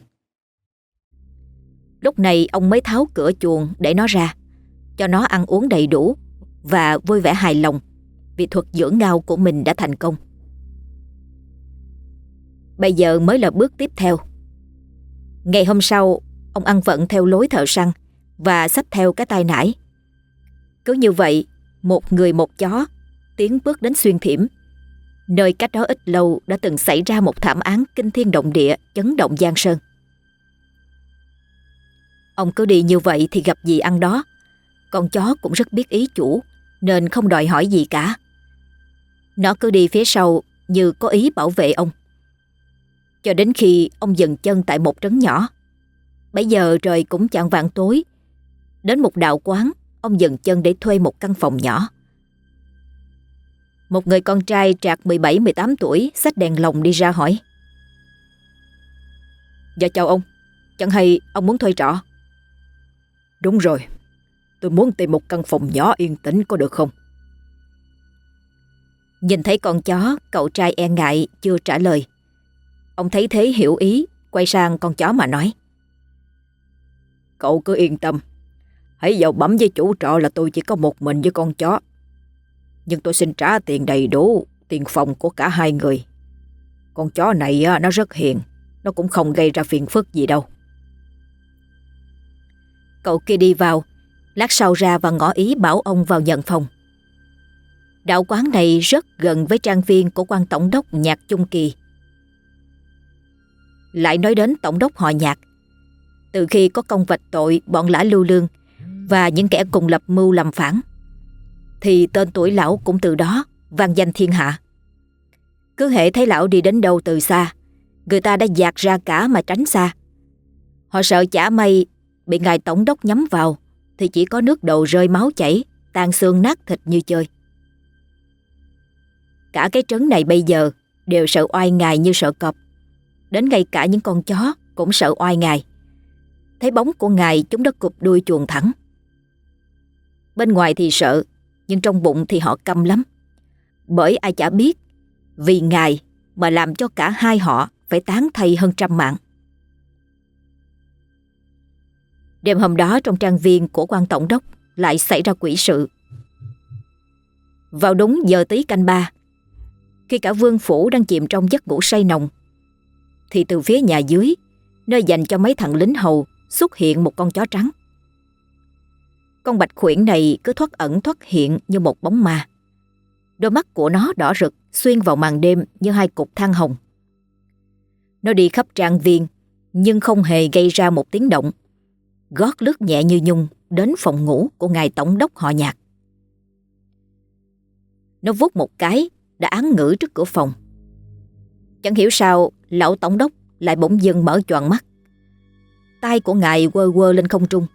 Lúc này ông mới tháo cửa chuồng để nó ra, cho nó ăn uống đầy đủ và vui vẻ hài lòng vì thuật dưỡng ngao của mình đã thành công. Bây giờ mới là bước tiếp theo. Ngày hôm sau, ông ăn vận theo lối thợ săn và xách theo cái tay nải. Cứ như vậy, một người một chó tiến bước đến xuyên thiểm, nơi cách đó ít lâu đã từng xảy ra một thảm án kinh thiên động địa chấn động Giang Sơn. Ông cứ đi như vậy thì gặp gì ăn đó. Con chó cũng rất biết ý chủ nên không đòi hỏi gì cả. Nó cứ đi phía sau như có ý bảo vệ ông. Cho đến khi ông dừng chân tại một trấn nhỏ. Bây giờ trời cũng chạng vạn tối. Đến một đạo quán, ông dừng chân để thuê một căn phòng nhỏ. Một người con trai trạc 17-18 tuổi xách đèn lồng đi ra hỏi. Dạ chào ông, chẳng hay ông muốn thuê trọ? Đúng rồi, tôi muốn tìm một căn phòng nhỏ yên tĩnh có được không? Nhìn thấy con chó, cậu trai e ngại chưa trả lời. Ông thấy thế hiểu ý, quay sang con chó mà nói. Cậu cứ yên tâm, hãy vào bấm với chủ trọ là tôi chỉ có một mình với con chó. Nhưng tôi xin trả tiền đầy đủ, tiền phòng của cả hai người. Con chó này nó rất hiền, nó cũng không gây ra phiền phức gì đâu. Cậu kia đi vào, lát sau ra và ngỏ ý bảo ông vào nhận phòng. Đạo quán này rất gần với trang viên của quan tổng đốc Nhạc Trung Kỳ. Lại nói đến tổng đốc họ Nhạc. Từ khi có công vạch tội bọn lã lưu lương và những kẻ cùng lập mưu làm phản, thì tên tuổi lão cũng từ đó vang danh thiên hạ. Cứ hệ thấy lão đi đến đâu từ xa, người ta đã dạt ra cả mà tránh xa. Họ sợ chả may bị ngài tổng đốc nhắm vào thì chỉ có nước đầu rơi máu chảy, tan xương nát thịt như chơi. Cả cái trấn này bây giờ đều sợ oai ngài như sợ cọp. Đến ngay cả những con chó cũng sợ oai ngài. Thấy bóng của ngài chúng đã cụp đuôi chuồn thẳng. Bên ngoài thì sợ, nhưng trong bụng thì họ căm lắm. Bởi ai chả biết, vì ngài mà làm cho cả hai họ phải tán thay hơn trăm mạng. Đêm hôm đó trong trang viên của quan tổng đốc lại xảy ra quỷ sự. Vào đúng giờ tí canh ba, khi cả vương phủ đang chìm trong giấc ngủ say nồng, thì từ phía nhà dưới, nơi dành cho mấy thằng lính hầu, xuất hiện một con chó trắng. Con bạch khuyển này cứ thoát ẩn thoát hiện như một bóng ma. Đôi mắt của nó đỏ rực, xuyên vào màn đêm như hai cục than hồng. Nó đi khắp trang viên, nhưng không hề gây ra một tiếng động gót lướt nhẹ như nhung đến phòng ngủ của ngài tổng đốc họ nhạc. Nó vút một cái, đã án ngữ trước cửa phòng. Chẳng hiểu sao lão tổng đốc lại bỗng dưng mở choàng mắt. Tay của ngài quơ quơ lên không trung.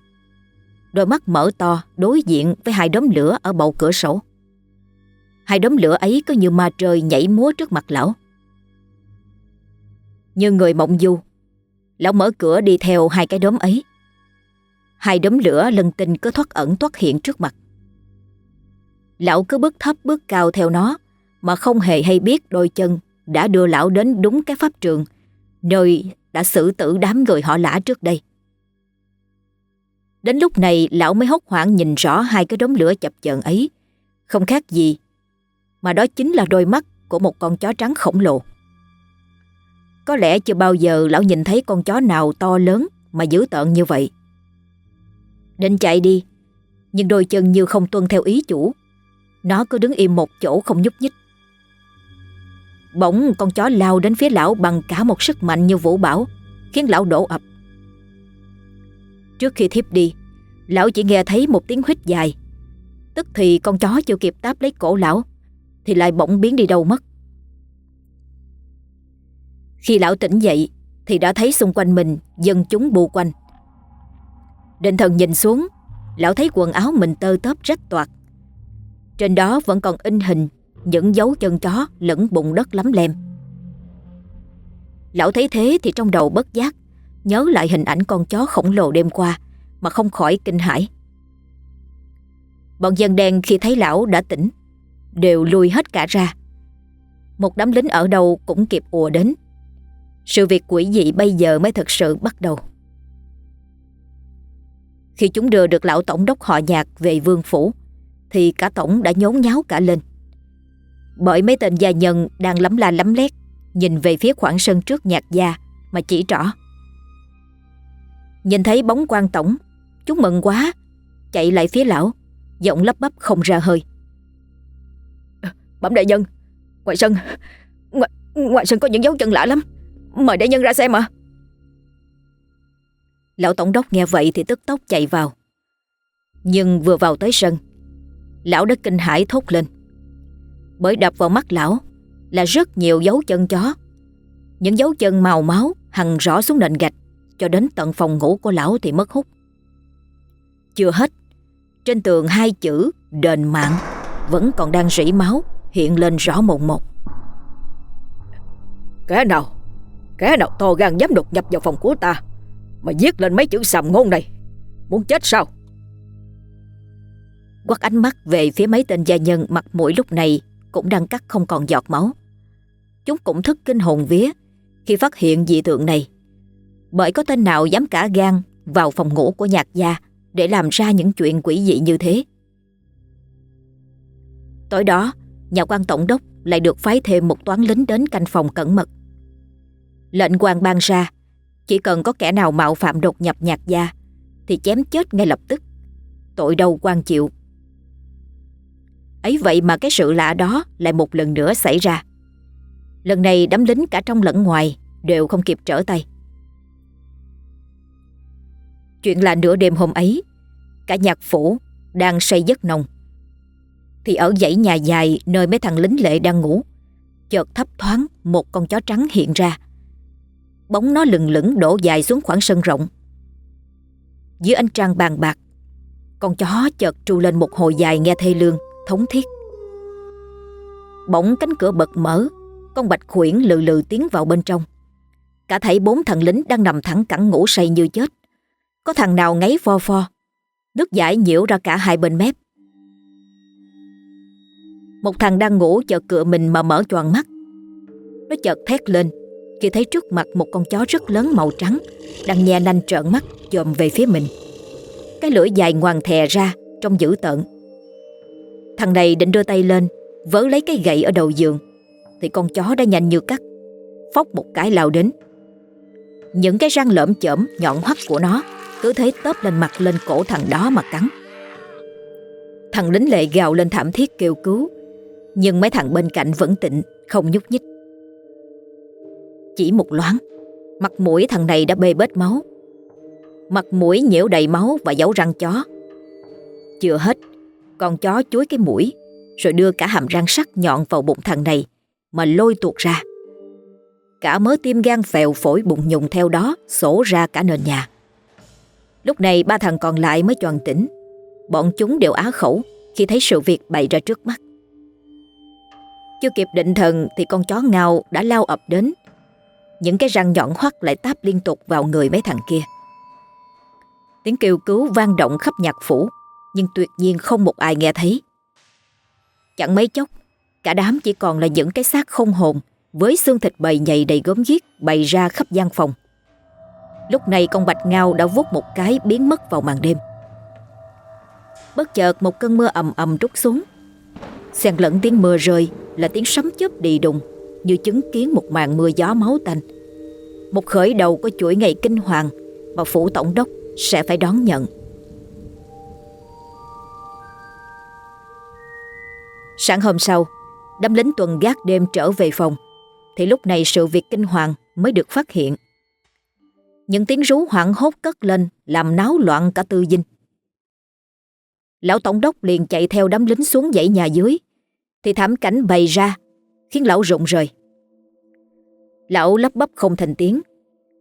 Đôi mắt mở to đối diện với hai đốm lửa ở bầu cửa sổ. Hai đốm lửa ấy có như ma trời nhảy múa trước mặt lão. Như người mộng du, lão mở cửa đi theo hai cái đốm ấy. Hai đốm lửa lần tình cứ thoát ẩn thoát hiện trước mặt. Lão cứ bước thấp bước cao theo nó mà không hề hay biết đôi chân đã đưa lão đến đúng cái pháp trường nơi đã xử tử đám người họ lã trước đây. Đến lúc này lão mới hốt hoảng nhìn rõ hai cái đống lửa chập chờn ấy, không khác gì, mà đó chính là đôi mắt của một con chó trắng khổng lồ. Có lẽ chưa bao giờ lão nhìn thấy con chó nào to lớn mà dữ tợn như vậy. Định chạy đi Nhưng đôi chân như không tuân theo ý chủ Nó cứ đứng im một chỗ không nhúc nhích Bỗng con chó lao đến phía lão bằng cả một sức mạnh như vũ bão, Khiến lão đổ ập. Trước khi thiếp đi, Lão chỉ nghe thấy một tiếng huýt dài. Tức thì con chó chưa kịp táp lấy cổ lão, Thì lại bỗng biến đi đâu mất. Khi lão tỉnh dậy, Thì đã thấy xung quanh mình dân chúng bu quanh. Định thần nhìn xuống, Lão thấy quần áo mình tơ tớp rách toạc. Trên đó vẫn còn in hình những dấu chân chó lẫn bụng đất lắm lem. Lão thấy thế thì trong đầu bất giác Nhớ lại hình ảnh con chó khổng lồ đêm qua Mà không khỏi kinh hãi. Bọn dân đen khi thấy lão đã tỉnh Đều lùi hết cả ra. Một đám lính ở đâu cũng kịp ùa đến. Sự việc quỷ dị bây giờ mới thật sự bắt đầu. Khi chúng đưa được lão tổng đốc họ nhạc về vương phủ, thì cả tổng đã nhốn nháo cả lên. Bởi mấy tên gia nhân đang lấm la lấm lét nhìn về phía khoảng sân trước nhạc gia mà chỉ rõ Nhìn thấy bóng quan tổng, chúng mừng quá, chạy lại phía lão, giọng lấp bắp không ra hơi. Bẩm đại nhân, ngoài sân, ngoài, ngoài sân có những dấu chân lạ lắm, mời đại nhân ra xem ạ. Lão tổng đốc nghe vậy thì tức tốc chạy vào. Nhưng vừa vào tới sân, lão đã kinh hãi thốt lên. Bởi đập vào mắt lão là rất nhiều dấu chân chó. Những dấu chân màu máu hằn rõ xuống nền gạch cho đến tận phòng ngủ của lão thì mất hút. Chưa hết, trên tường hai chữ đền mạng vẫn còn đang rỉ máu hiện lên rõ mồn một. Kẻ nào, kẻ nào to gan dám đột nhập vào phòng của ta mà viết lên mấy chữ sầm ngôn này, muốn chết sao? Quắt ánh mắt về phía mấy tên gia nhân mặt mũi lúc này cũng đang cắt không còn giọt máu. Chúng cũng thức kinh hồn vía khi phát hiện dị tượng này. Bởi có tên nào dám cả gan vào phòng ngủ của nhạc gia để làm ra những chuyện quỷ dị như thế. Tối đó, nhà quan tổng đốc lại được phái thêm một toán lính đến canh phòng cẩn mật. Lệnh quan ban ra, chỉ cần có kẻ nào mạo phạm đột nhập nhạc gia thì chém chết ngay lập tức. Tội đâu quan chịu. Ấy vậy mà cái sự lạ đó lại một lần nữa xảy ra. Lần này đám lính cả trong lẫn ngoài đều không kịp trở tay. Chuyện là nửa đêm hôm ấy, cả nhạc phủ đang say giấc nồng. Thì ở dãy nhà dài nơi mấy thằng lính lệ đang ngủ, chợt thấp thoáng một con chó trắng hiện ra. Bóng nó lừng lững đổ dài xuống khoảng sân rộng. Dưới ánh trăng bàn bạc, con chó chợt tru lên một hồi dài nghe thê lương thống thiết. Bỗng cánh cửa bật mở, con bạch khuyển lừ lừ tiến vào bên trong. Cả thảy bốn thằng lính đang nằm thẳng cẳng ngủ say như chết. Có thằng nào ngáy pho pho, nước giải nhiễu ra cả hai bên mép. Một thằng đang ngủ chợt cựa mình mà mở choàng mắt. Nó chợt thét lên khi thấy trước mặt một con chó rất lớn màu trắng đang nhe nanh trợn mắt dòm về phía mình. Cái lưỡi dài ngoằn thè ra trong dữ tợn Thằng này định đưa tay lên, Vớ lấy cái gậy ở đầu giường. Thì con chó đã nhanh như cắt, Phóc một cái lao đến. Những cái răng lởm chởm, nhọn hoắt của nó Cứ thế tớp lên mặt lên cổ thằng đó mà cắn. Thằng lính lệ gào lên thảm thiết kêu cứu, Nhưng mấy thằng bên cạnh vẫn tịnh, Không nhúc nhích. Chỉ một loáng, Mặt mũi thằng này đã bê bết máu. Mặt mũi nhiễu đầy máu và dấu răng chó. Chưa hết con chó chuối cái mũi, Rồi đưa cả hàm răng sắc nhọn vào bụng thằng này, Mà lôi tuột ra. Cả mớ tim gan phèo phổi bụng nhùng theo đó Sổ ra cả nền nhà. Lúc này ba thằng còn lại mới tròn tỉnh. Bọn chúng đều á khẩu Khi thấy sự việc bày ra trước mắt. Chưa kịp định thần Thì con chó ngao đã lao ập đến. Những cái răng nhọn hoắt lại táp liên tục vào người mấy thằng kia. Tiếng kêu cứu vang động khắp nhạc phủ nhưng tuyệt nhiên không một ai nghe thấy. Chẳng mấy chốc, cả đám chỉ còn là những cái xác không hồn với xương thịt bầy nhầy đầy gớm ghiếc bày ra khắp gian phòng. Lúc này con bạch ngao đã vút một cái biến mất vào màn đêm. Bất chợt một cơn mưa ầm ầm trút xuống. Xen lẫn tiếng mưa rơi là tiếng sấm chớp đi đùng như chứng kiến một màn mưa gió máu tanh. Một khởi đầu của chuỗi ngày kinh hoàng mà phủ tổng đốc sẽ phải đón nhận. Sáng hôm sau, đám lính tuần gác đêm trở về phòng, thì lúc này sự việc kinh hoàng mới được phát hiện. Những tiếng rú hoảng hốt cất lên làm náo loạn cả tư dinh. Lão tổng đốc liền chạy theo đám lính xuống dãy nhà dưới, thì thảm cảnh bày ra, khiến lão rụng rời. Lão lắp bắp không thành tiếng,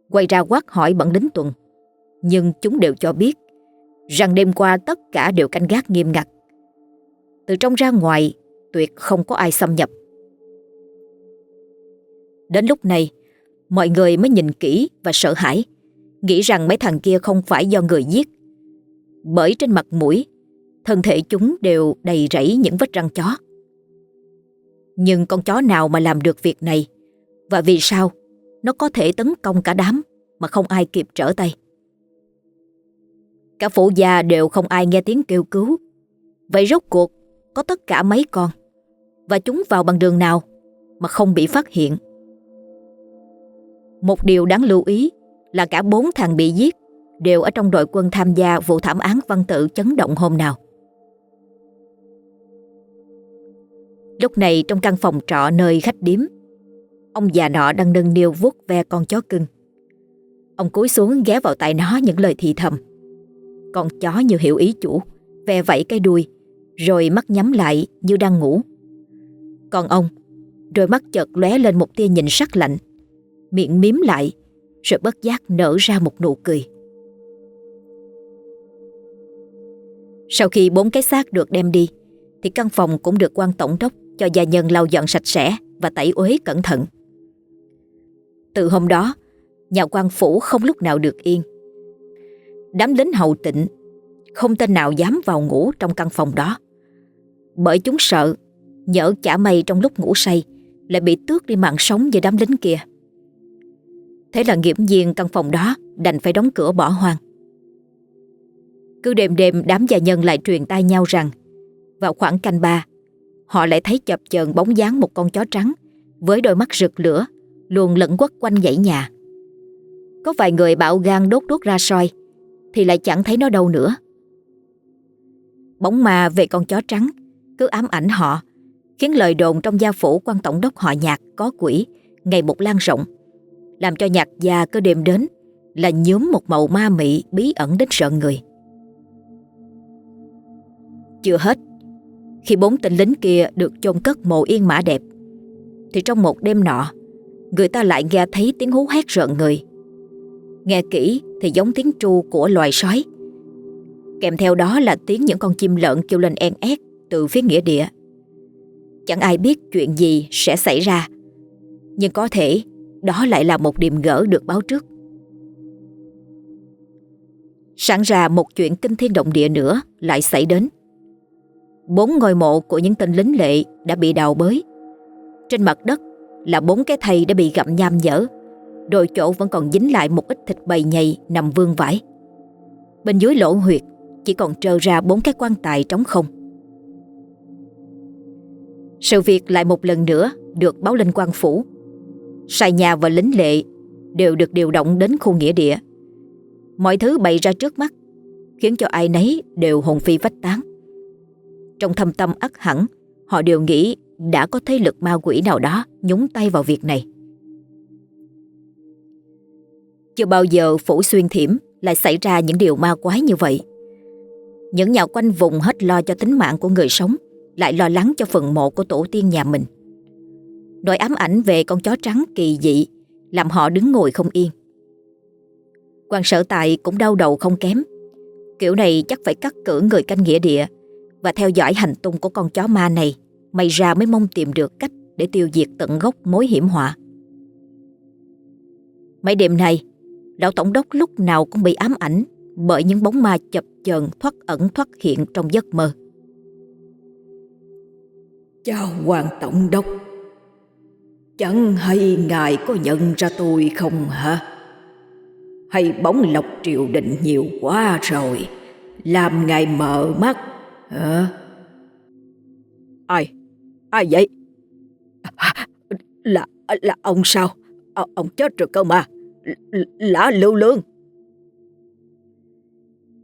quay ra quát hỏi bọn lính tuần, nhưng chúng đều cho biết rằng đêm qua tất cả đều canh gác nghiêm ngặt. Từ trong ra ngoài tuyệt không có ai xâm nhập. Đến lúc này, mọi người mới nhìn kỹ và sợ hãi, nghĩ rằng mấy thằng kia không phải do người giết. Bởi trên mặt mũi, thân thể chúng đều đầy rẫy những vết răng chó. Nhưng con chó nào mà làm được việc này? Và vì sao nó có thể tấn công cả đám mà không ai kịp trở tay? Cả phụ già đều không ai nghe tiếng kêu cứu. Vậy rốt cuộc có tất cả mấy con và chúng vào bằng đường nào mà không bị phát hiện. Một điều đáng lưu ý là cả bốn thằng bị giết đều ở trong đội quân tham gia vụ thảm án văn tự chấn động hôm nào. Lúc này trong căn phòng trọ nơi khách điếm, ông già nọ đang nâng niu vuốt ve con chó cưng. Ông cúi xuống ghé vào tai nó những lời thì thầm. Con chó như hiểu ý chủ, ve vẫy cái đuôi, rồi mắt nhắm lại như đang ngủ. Còn ông, đôi mắt chợt lóe lên một tia nhìn sắc lạnh, miệng miếm lại, rồi bất giác nở ra một nụ cười. Sau khi bốn cái xác được đem đi, thì căn phòng cũng được quan tổng đốc cho gia nhân lau dọn sạch sẽ và tẩy uế cẩn thận. Từ hôm đó, nhà quan phủ không lúc nào được yên. Đám lính hậu tịnh, không tên nào dám vào ngủ trong căn phòng đó. Bởi chúng sợ, nhỡ chả mày trong lúc ngủ say, lại bị tước đi mạng sống như đám lính kia. Thế là nghiệm viên căn phòng đó đành phải đóng cửa bỏ hoang. Cứ đêm đêm đám gia nhân lại truyền tai nhau rằng vào khoảng canh ba, họ lại thấy chập chờn bóng dáng một con chó trắng với đôi mắt rực lửa luồn lẫn quất quanh dãy nhà. Có vài người bạo gan đốt đốt ra soi thì lại chẳng thấy nó đâu nữa. Bóng ma về con chó trắng cứ ám ảnh họ khiến lời đồn trong gia phủ quan tổng đốc họ nhạc có quỷ ngày một lan rộng làm cho nhạc gia cứ đêm đến là nhóm một màu ma mị bí ẩn đến sợ người. Chưa hết, khi bốn tên lính kia được chôn cất mộ yên mã đẹp, thì trong một đêm nọ, người ta lại nghe thấy tiếng hú hét rợn người. Nghe kỹ thì giống tiếng tru của loài sói. Kèm theo đó là tiếng những con chim lợn kêu lên en ét từ phía nghĩa địa. Chẳng ai biết chuyện gì sẽ xảy ra, nhưng có thể đó lại là một điểm gỡ được báo trước. Sẵn ra một chuyện kinh thiên động địa nữa lại xảy đến. Bốn ngôi mộ của những tên lính lệ đã bị đào bới. Trên mặt đất là bốn cái thây đã bị gặm nham nhở. Đôi chỗ vẫn còn dính lại một ít thịt bầy nhầy nằm vương vãi. Bên dưới lỗ huyệt chỉ còn trơ ra bốn cái quan tài trống không. Sự việc lại một lần nữa được báo lên quan phủ. Sai nhà và lính lệ đều được điều động đến khu nghĩa địa. Mọi thứ bày ra trước mắt khiến cho ai nấy đều hồn phi vách tán. Trong thâm tâm ắt hẳn, họ đều nghĩ đã có thế lực ma quỷ nào đó nhúng tay vào việc này. Chưa bao giờ phủ xuyên thiểm lại xảy ra những điều ma quái như vậy. Những nhà quanh vùng hết lo cho tính mạng của người sống, lại lo lắng cho phần mộ của tổ tiên nhà mình. Nỗi ám ảnh về con chó trắng kỳ dị làm họ đứng ngồi không yên. quan sở tại cũng đau đầu không kém. Kiểu này chắc phải cắt cử người canh nghĩa địa và theo dõi hành tung của con chó ma này, mày ra mới mong tìm được cách để tiêu diệt tận gốc mối hiểm họa. Mấy đêm này, lão tổng đốc lúc nào cũng bị ám ảnh bởi những bóng ma chập chờn thoát ẩn thoát hiện trong giấc mơ. Chào Hoàng Tổng đốc Chẳng hay ngài có nhận ra tôi không hả? Hay bóng lọc triều đình nhiều quá rồi Làm ngài mờ mắt Hả? Ai? Ai vậy? Là là ông sao? Ờ, ông chết rồi cơ mà. Lã lưu lương.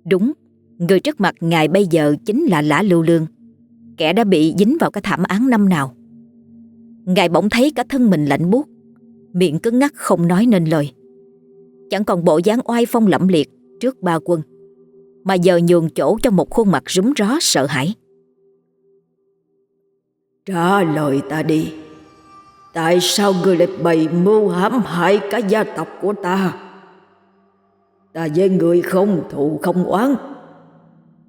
Đúng, người trước mặt ngài bây giờ chính là Lã Lưu Lương, kẻ đã bị dính vào cái thảm án năm nào. Ngài bỗng thấy cả thân mình lạnh buốt, miệng cứng ngắc không nói nên lời. Chẳng còn bộ dáng oai phong lẫm liệt trước ba quân mà giờ nhường chỗ cho một khuôn mặt rúm ró sợ hãi. Trả lời ta đi. Tại sao người lại bày mưu hãm hại cả gia tộc của ta? Ta với người không thù không oán.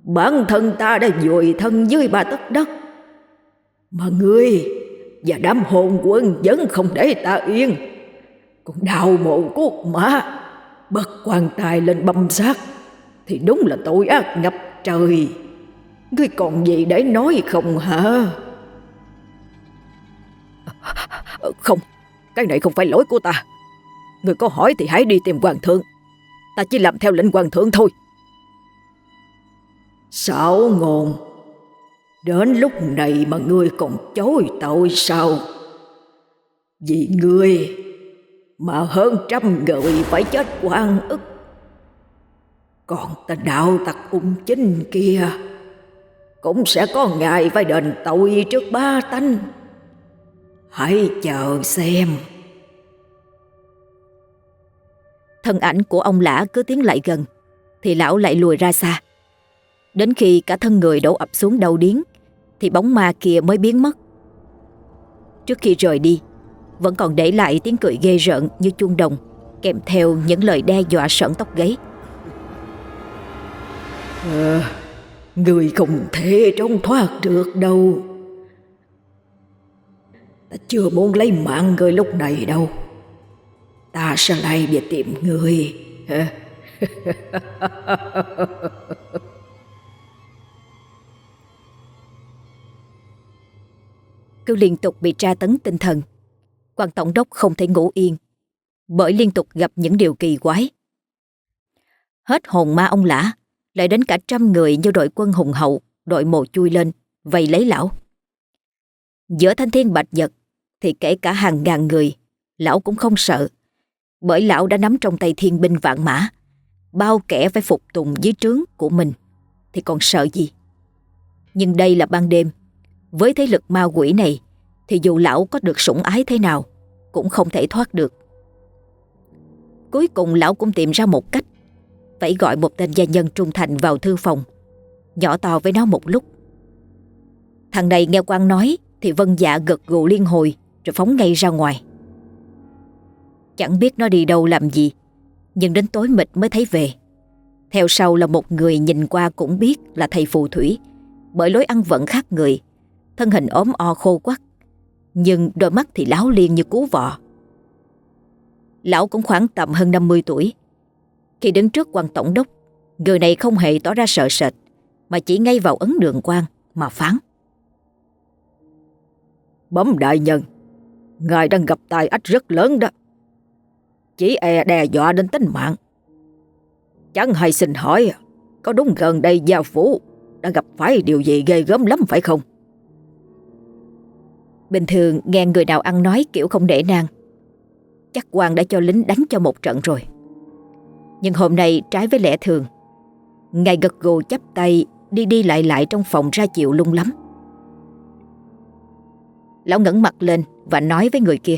Bản thân ta đã vùi thân dưới ba tấc đất. Mà ngươi và đám hồn quân vẫn không để ta yên. Còn đào mộ cốt mã, bật quan tài lên băm xác thì đúng là tội ác ngập trời. Ngươi còn gì để nói không hả? Không, cái này không phải lỗi của ta. Người có hỏi thì hãy đi tìm hoàng thượng. Ta chỉ làm theo lệnh hoàng thượng thôi. Xảo ngôn, Đến lúc này mà ngươi còn chối tội sao? Vì ngươi mà hơn trăm người phải chết quan ức. Còn tên đạo tặc ung chính kia cũng sẽ có ngày phải đền tội trước ba tánh. Hãy chờ xem. Thân ảnh của ông lã cứ tiến lại gần, thì lão lại lùi ra xa. Đến khi cả thân người đổ ập xuống đầu điếng, thì bóng ma kia mới biến mất. Trước khi rời đi, vẫn còn để lại tiếng cười ghê rợn như chuông đồng, kèm theo những lời đe dọa sợn tóc gáy. À, người không thể trốn thoát được đâu. Ta chưa muốn lấy mạng người lúc này đâu. Ta sẽ lại về tìm người. (laughs) Cứ liên tục bị tra tấn tinh thần quan tổng đốc không thể ngủ yên bởi liên tục gặp những điều kỳ quái. Hết hồn ma ông lã, lại đến cả trăm người như đội quân hùng hậu, đội mồ chui lên, vây lấy lão. Giữa thanh thiên bạch nhật, thì kể cả hàng ngàn người, lão cũng không sợ, bởi lão đã nắm trong tay thiên binh vạn mã, bao kẻ phải phục tùng dưới trướng của mình, thì còn sợ gì. Nhưng đây là ban đêm, với thế lực ma quỷ này, thì dù lão có được sủng ái thế nào, cũng không thể thoát được. Cuối cùng lão cũng tìm ra một cách, phải gọi một tên gia nhân trung thành vào thư phòng, nhỏ to với nó một lúc. Thằng này nghe quan nói thì vân dạ gật gù liên hồi rồi phóng ngay ra ngoài. Chẳng biết nó đi đâu làm gì, nhưng đến tối mịt mới thấy về. Theo sau là một người nhìn qua cũng biết là thầy phù thủy, bởi lối ăn vận khác người, thân hình ốm o khô quắc, nhưng đôi mắt thì láo liền như cú vọ. Lão cũng khoảng tầm hơn 50 tuổi. Khi đứng trước quan tổng đốc, người này không hề tỏ ra sợ sệt, mà chỉ ngay vào ấn đường quan mà phán. Bấm đại nhân, ngài đang gặp tai ách rất lớn đó. Chỉ e đe dọa đến tính mạng. Chẳng hay xin hỏi, có đúng gần đây gia phủ đã gặp phải điều gì ghê gớm lắm phải không? Bình thường, nghe người nào ăn nói kiểu không để nang. Chắc quan đã cho lính đánh cho một trận rồi. Nhưng hôm nay, trái với lẽ thường, Ngài gật gù chắp tay, Đi đi lại lại trong phòng ra chịu lung lắm. Lão ngẩng mặt lên Và nói với người kia.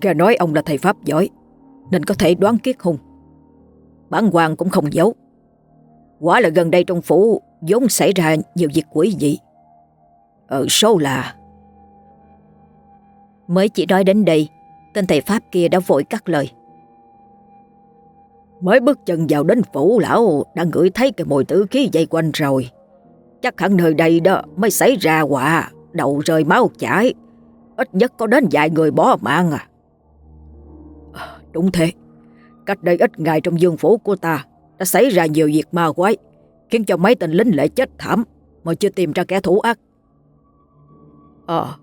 Gà nói ông là thầy Pháp giỏi, Nên có thể đoán kiết hùng. Bản quan cũng không giấu. Quả là gần đây trong phủ vốn xảy ra nhiều việc quỷ dị ở số là. Mới chỉ nói đến đây Tên thầy Pháp kia đã vội cắt lời. Mới bước chân vào đến phủ lão Đã ngửi thấy cái mùi tử khí dây quanh rồi. Chắc hẳn nơi đây đó Mới xảy ra quả Đầu rơi máu chảy. Ít nhất có đến vài người bỏ mạng à. Đúng thế. Cách đây ít ngày trong dương phủ của ta Đã xảy ra nhiều việc ma quái Khiến cho mấy tên lính lại chết thảm Mà chưa tìm ra kẻ thủ ác Ờ,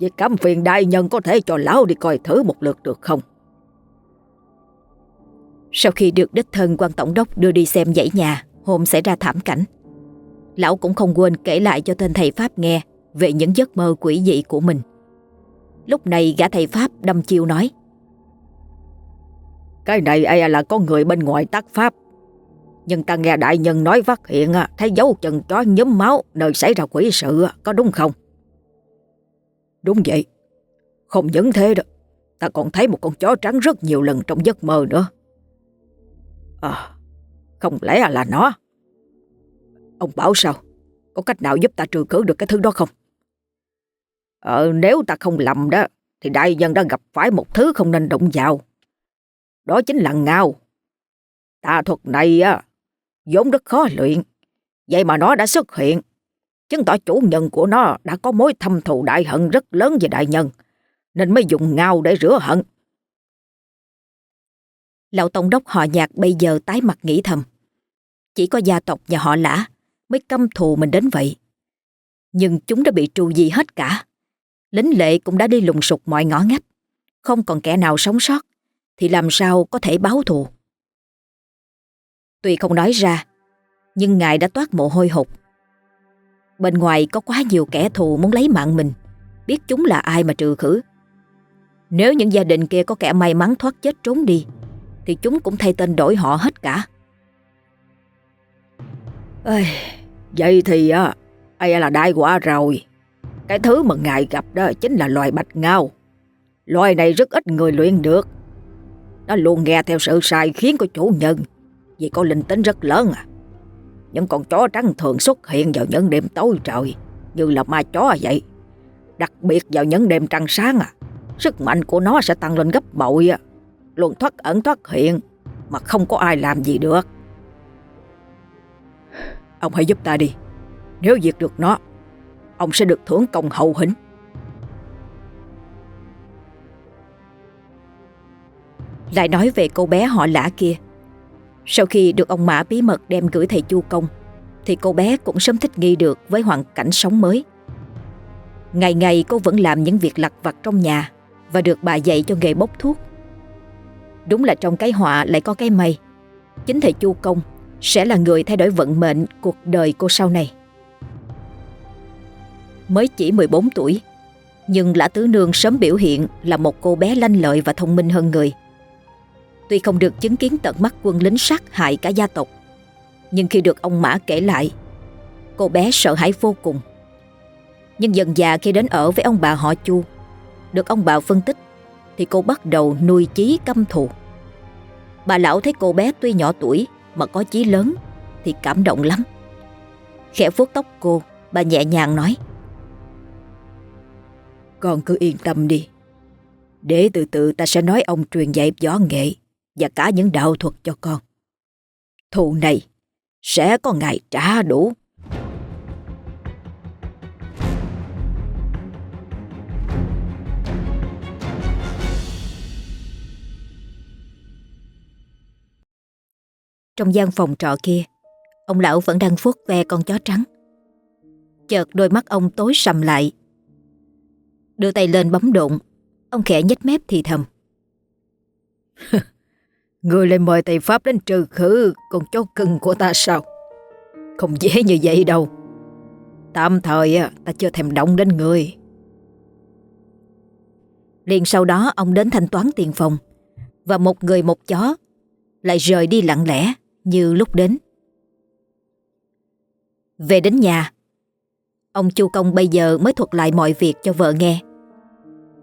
vậy cảm phiền đại nhân có thể cho lão đi coi thử một lượt được không? Sau khi được đích thân quan tổng đốc đưa đi xem dãy nhà hôm xảy ra thảm cảnh, lão cũng không quên kể lại cho tên thầy Pháp nghe về những giấc mơ quỷ dị của mình. Lúc này gã thầy Pháp đâm chiêu nói Cái này ai à là có người bên ngoài tác Pháp Nhưng ta nghe đại nhân nói phát hiện à, Thấy dấu chân chó nhóm máu Nơi xảy ra quỷ sự à, Có đúng không Đúng vậy. Không những thế đó. Ta còn thấy một con chó trắng rất nhiều lần trong giấc mơ nữa. À, không lẽ là nó? Ông bảo sao? Có cách nào giúp ta trừ khử được cái thứ đó không? Ờ, nếu ta không lầm đó, thì đại nhân đã gặp phải một thứ không nên động vào. Đó chính là ngao. Tà thuật này á, vốn rất khó luyện. Vậy mà nó đã xuất hiện chứng tỏ chủ nhân của nó đã có mối thâm thù đại hận rất lớn về đại nhân, nên mới dùng ngao để rửa hận. Lão Tổng đốc họ nhạc bây giờ tái mặt nghĩ thầm. Chỉ có gia tộc nhà họ lã mới căm thù mình đến vậy. Nhưng chúng đã bị trù gì hết cả. Lính lệ cũng đã đi lùng sục mọi ngõ ngách. Không còn kẻ nào sống sót, thì làm sao có thể báo thù. Tuy không nói ra, nhưng ngài đã toát mồ hôi hột Bên ngoài có quá nhiều kẻ thù muốn lấy mạng mình. Biết chúng là ai mà trừ khử. Nếu những gia đình kia có kẻ may mắn thoát chết trốn đi Thì chúng cũng thay tên đổi họ hết cả. Ê, Vậy thì á Ây là đại quả rồi? Cái thứ mà ngài gặp đó chính là loài bạch ngao. Loài này rất ít người luyện được. Nó luôn nghe theo sự sai khiến của chủ nhân Vì có linh tính rất lớn à. Những con chó trắng thường xuất hiện vào những đêm tối trời, Như là ma chó vậy. Đặc biệt vào những đêm trăng sáng à Sức mạnh của nó sẽ tăng lên gấp bội à. Luôn thoát ẩn thoát hiện, Mà không có ai làm gì được. Ông hãy giúp ta đi. Nếu diệt được nó, Ông sẽ được thưởng công hậu hĩnh. Lại nói về cô bé họ lã kia. Sau khi được ông Mã bí mật đem gửi thầy Chu Công, Thì cô bé cũng sớm thích nghi được với hoàn cảnh sống mới. Ngày ngày cô vẫn làm những việc lặt vặt trong nhà Và được bà dạy cho nghề bốc thuốc. Đúng là trong cái họa lại có cái may, Chính thầy Chu Công sẽ là người thay đổi vận mệnh cuộc đời cô sau này. Mới chỉ 14 tuổi, Nhưng Lã Tứ Nương sớm biểu hiện là một cô bé lanh lợi và thông minh hơn người. Tuy không được chứng kiến tận mắt quân lính sát hại cả gia tộc, Nhưng khi được ông Mã kể lại, Cô bé sợ hãi vô cùng. Nhưng dần già khi đến ở với ông bà họ Chu, Được ông bà phân tích, Thì cô bắt đầu nuôi chí căm thù. Bà lão thấy cô bé tuy nhỏ tuổi Mà có chí lớn Thì cảm động lắm. Khẽ vuốt tóc cô, Bà nhẹ nhàng nói, Con cứ yên tâm đi. Để từ từ ta sẽ nói ông truyền dạy võ nghệ. Và cả những đạo thuật cho con. Thù này Sẽ có ngày trả đủ. Trong gian phòng trọ kia, Ông lão vẫn đang vuốt ve con chó trắng. Chợt đôi mắt ông tối sầm lại. Đưa tay lên bấm đụng, Ông khẽ nhếch mép thì thầm. (laughs) Người lại mời thầy Pháp đến trừ khử con chó cưng của ta sao? Không dễ như vậy đâu. Tạm thời ta chưa thèm động đến người. Liền sau đó, ông đến thanh toán tiền phòng Và một người một chó Lại rời đi lặng lẽ như lúc đến Về đến nhà, Ông Chu Công bây giờ mới thuật lại mọi việc cho vợ nghe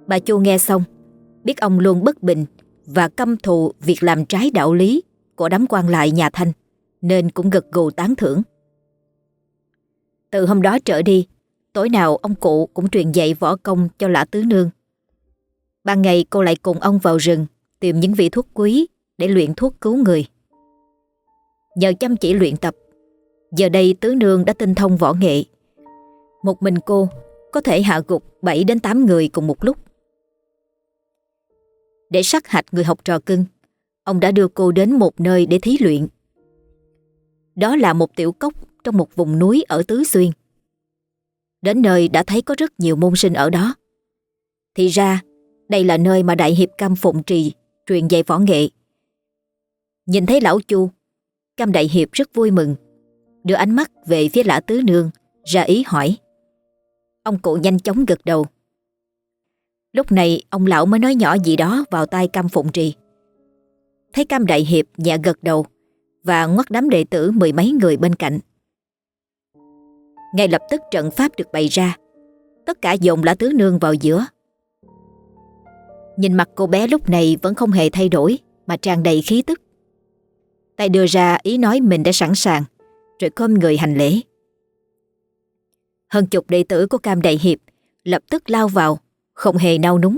Bà Chu nghe xong, Biết ông luôn bất bình và căm thù việc làm trái đạo lý Của đám quan lại nhà Thanh, Nên cũng gật gù tán thưởng. Từ hôm đó trở đi, Tối nào ông cụ cũng truyền dạy võ công cho lã tứ nương. Ban ngày cô lại cùng ông vào rừng Tìm những vị thuốc quý Để luyện thuốc cứu người. Nhờ chăm chỉ luyện tập, Giờ đây tứ nương đã tinh thông võ nghệ. Một mình cô Có thể hạ gục 7 đến 8 người cùng một lúc. Để sát hạch người học trò cưng. Ông đã đưa cô đến một nơi để thí luyện. Đó là một tiểu cốc Trong một vùng núi ở Tứ Xuyên. Đến nơi đã thấy có rất nhiều môn sinh ở đó. Thì ra, Đây là nơi mà Đại Hiệp Cam Phụng Trì Truyền dạy võ nghệ. Nhìn thấy lão Chu, Cam Đại Hiệp rất vui mừng, Đưa ánh mắt về phía lã tứ nương, Ra ý hỏi. Ông cụ nhanh chóng gật đầu. Lúc này, ông lão mới nói nhỏ gì đó vào tai Cam Phụng Trì. Thấy Cam Đại Hiệp nhẹ gật đầu Và ngoắt đám đệ tử mười mấy người bên cạnh. Ngay lập tức trận pháp được bày ra. Tất cả dồn lã tứ nương vào giữa. Nhìn mặt cô bé lúc này vẫn không hề thay đổi, Mà tràn đầy khí tức. Tay đưa ra ý nói mình đã sẵn sàng, Rồi khom người hành lễ. Hơn chục đệ tử của Cam Đại Hiệp Lập tức lao vào không hề nao núng.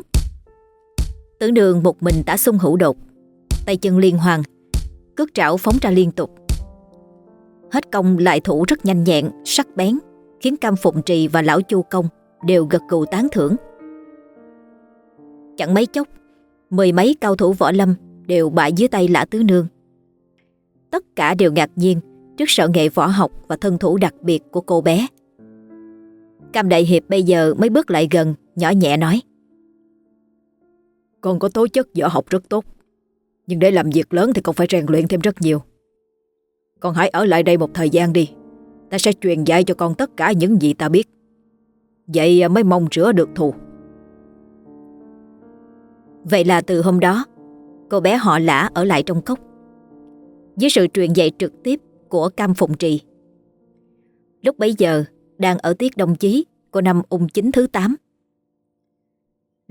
Tưởng đường một mình tả xung hữu đột. Tay chân liên hoàn Cước trảo phóng ra liên tục. Hết công lại thủ rất nhanh nhẹn Sắc bén Khiến Cam Phụng Trì và Lão Chu Công Đều gật gù tán thưởng. Chẳng mấy chốc Mười mấy cao thủ võ lâm Đều bại dưới tay Lã Tứ Nương. Tất cả đều ngạc nhiên trước sở nghệ võ học và thân thủ đặc biệt của cô bé. Cam Đại Hiệp bây giờ mới bước lại gần, nhỏ nhẹ nói. Con có tố chất võ học rất tốt, nhưng để làm việc lớn thì con phải rèn luyện thêm rất nhiều. Con hãy ở lại đây một thời gian đi, Ta sẽ truyền dạy cho con tất cả những gì ta biết. Vậy mới mong rửa được thù. Vậy là từ hôm đó, cô bé họ lã ở lại trong cốc. Dưới sự truyền dạy trực tiếp của Cam Phụng Trì. Lúc bấy giờ, đang ở tiết đồng chí của năm ung chính thứ 8.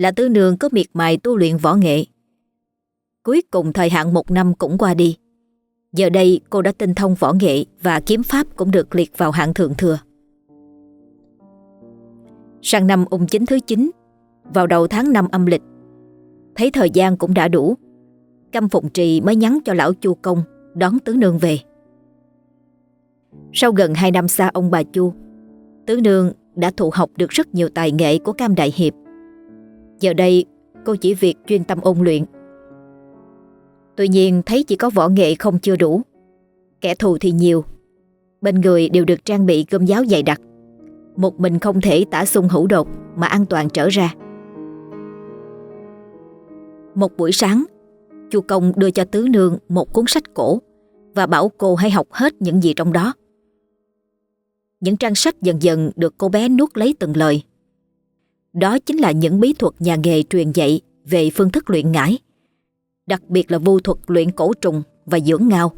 Là tứ nương có miệt mài tu luyện võ nghệ. Cuối cùng thời hạn một năm cũng qua đi. Giờ đây cô đã tinh thông võ nghệ và kiếm pháp cũng được liệt vào hạng thượng thừa. Sang năm ung chính thứ 9, vào đầu tháng 5 âm lịch, thấy thời gian cũng đã đủ, Căm Phụng Trì mới nhắn cho lão Chu Công đón tứ nương về. Sau gần 2 năm xa ông bà Chu, tứ nương đã thụ học được rất nhiều tài nghệ của Cam Đại Hiệp. Giờ đây cô chỉ việc chuyên tâm ôn luyện. Tuy nhiên thấy chỉ có võ nghệ không chưa đủ. Kẻ thù thì nhiều. Bên người đều được trang bị cơm giáo dày đặc. Một mình không thể tả sung hữu đột mà an toàn trở ra. Một buổi sáng, chu Công đưa cho Tứ Nương một cuốn sách cổ và bảo cô hãy học hết những gì trong đó. Những trang sách dần dần được cô bé nuốt lấy từng lời. Đó chính là những bí thuật nhà nghề truyền dạy về phương thức luyện ngải, đặc biệt là vô thuật luyện cổ trùng và dưỡng ngao.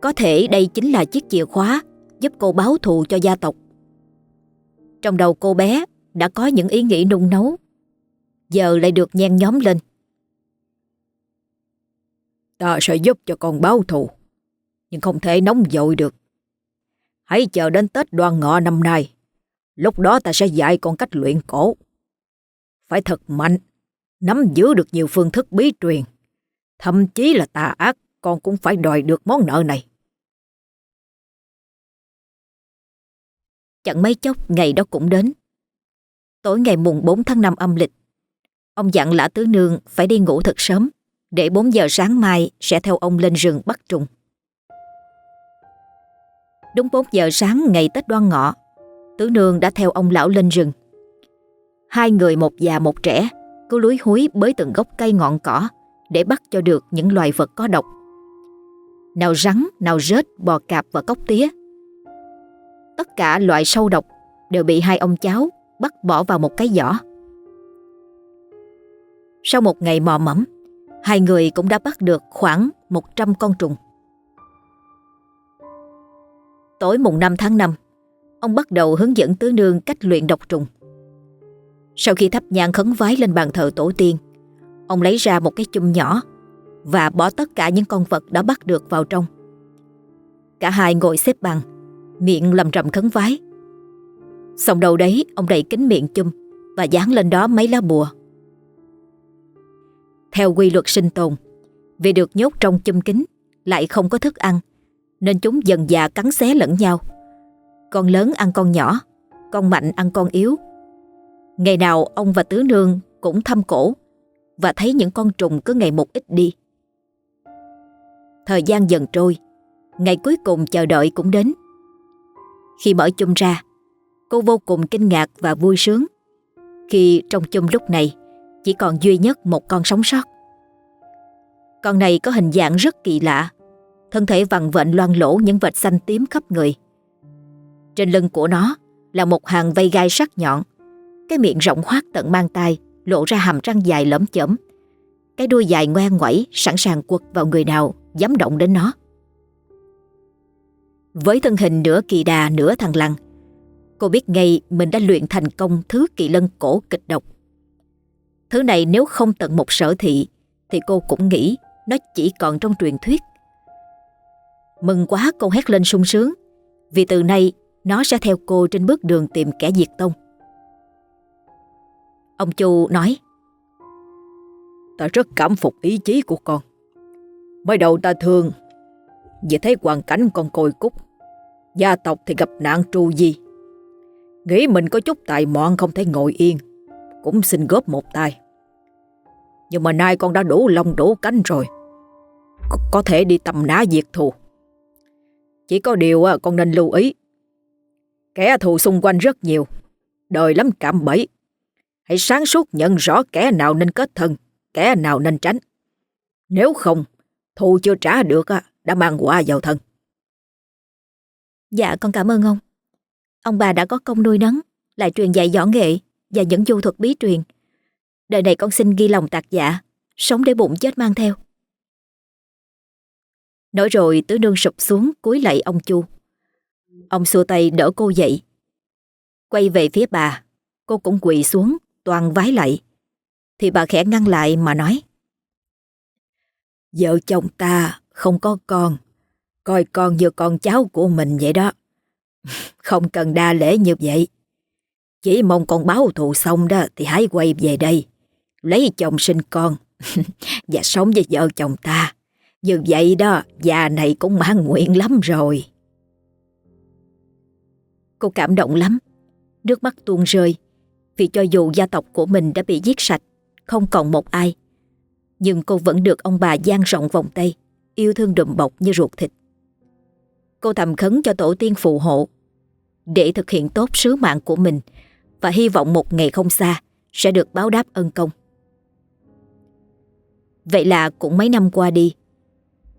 Có thể đây chính là chiếc chìa khóa giúp cô báo thù cho gia tộc. Trong đầu cô bé đã có những ý nghĩ nung nấu, giờ lại được nhen nhóm lên. Ta sẽ giúp cho con báo thù, nhưng không thể nóng vội được. Hãy chờ đến Tết đoan ngọ năm nay, lúc đó ta sẽ dạy con cách luyện cổ. Phải thật mạnh, nắm giữ được nhiều phương thức bí truyền, thậm chí là tà ác con cũng phải đòi được món nợ này. Chẳng mấy chốc ngày đó cũng đến. Tối ngày mùng 4 tháng 5 âm lịch, ông dặn lã tứ nương phải đi ngủ thật sớm, để 4 giờ sáng mai sẽ theo ông lên rừng bắt trùng. Đúng 4 giờ sáng ngày Tết đoan ngọ, tứ nương đã theo ông lão lên rừng. Hai người một già một trẻ cứ lúi húi bới từng gốc cây ngọn cỏ để bắt cho được những loài vật có độc. Nào rắn, nào rết, bò cạp và cốc tía. Tất cả loại sâu độc đều bị hai ông cháu bắt bỏ vào một cái giỏ. Sau một ngày mò mẫm, hai người cũng đã bắt được khoảng 100 con trùng. Tối mùng 5 tháng 5, ông bắt đầu hướng dẫn tứ nương cách luyện độc trùng. Sau khi thắp nhang khấn vái lên bàn thờ tổ tiên, ông lấy ra một cái chum nhỏ và bỏ tất cả những con vật đã bắt được vào trong. Cả hai ngồi xếp bằng, miệng lầm rầm khấn vái. Xong đầu đấy, ông đậy kính miệng chum và dán lên đó mấy lá bùa. Theo quy luật sinh tồn, vì được nhốt trong chum kính lại không có thức ăn, nên chúng dần dà cắn xé lẫn nhau. Con lớn ăn con nhỏ, con mạnh ăn con yếu. Ngày nào ông và tứ nương cũng thăm cổ và thấy những con trùng cứ ngày một ít đi. Thời gian dần trôi, ngày cuối cùng chờ đợi cũng đến. Khi mở chum ra, cô vô cùng kinh ngạc và vui sướng khi trong chum lúc này chỉ còn duy nhất một con sống sót. Con này có hình dạng rất kỳ lạ, thân thể vằn vện loang lỗ những vệt xanh tím khắp người. Trên lưng của nó là một hàng vây gai sắc nhọn, cái miệng rộng hoác tận mang tay, lộ ra hàm răng dài lẫm chởm. Cái đuôi dài ngoan ngoẩy sẵn sàng quật vào người nào dám động đến nó. Với thân hình nửa kỳ đà nửa thằng lằn, cô biết ngay mình đã luyện thành công thứ kỳ lân cổ kịch độc. Thứ này nếu không tận một sở thị thì cô cũng nghĩ nó chỉ còn trong truyền thuyết. Mừng quá cô hét lên sung sướng vì từ nay nó sẽ theo cô trên bước đường tìm kẻ diệt tông. Ông Chu nói Ta rất cảm phục ý chí của con. Mới đầu ta thương vì thấy hoàn cảnh con côi cúc. Gia tộc thì gặp nạn tru di. Nghĩ mình có chút tài mọn không thể ngồi yên. Cũng xin góp một tay. Nhưng mà nay con đã đủ lông đủ cánh rồi. Có, có thể đi tầm ná diệt thù. Chỉ có điều con nên lưu ý. Kẻ thù xung quanh rất nhiều. Đời lắm cạm bẫy. Hãy sáng suốt nhận rõ kẻ nào nên kết thân, kẻ nào nên tránh. Nếu không, thù chưa trả được đã mang quả vào thân. Dạ con cảm ơn ông. Ông bà đã có công nuôi nấng, lại truyền dạy võ nghệ và những du thuật bí truyền. Đời này con xin ghi lòng tạc dạ, sống để bụng chết mang theo. Nói rồi tứ nương sụp xuống cúi lạy ông Chu. Ông xua tay đỡ cô dậy. Quay về phía bà, cô cũng quỳ xuống, toàn vái lạy. Thì bà khẽ ngăn lại mà nói. Vợ chồng ta không có con, coi con như con cháu của mình vậy đó. (laughs) Không cần đa lễ như vậy. Chỉ mong con báo thù xong đó thì hãy quay về đây, lấy chồng sinh con (laughs) và sống với vợ chồng ta. Như vậy đó, già này cũng mãn nguyện lắm rồi. Cô cảm động lắm, nước mắt tuôn rơi, vì cho dù gia tộc của mình đã bị giết sạch, không còn một ai, nhưng cô vẫn được ông bà gian rộng vòng tay, yêu thương đùm bọc như ruột thịt. Cô thầm khấn cho tổ tiên phù hộ, để thực hiện tốt sứ mạng của mình và hy vọng một ngày không xa sẽ được báo đáp ân công. Vậy là cũng mấy năm qua đi,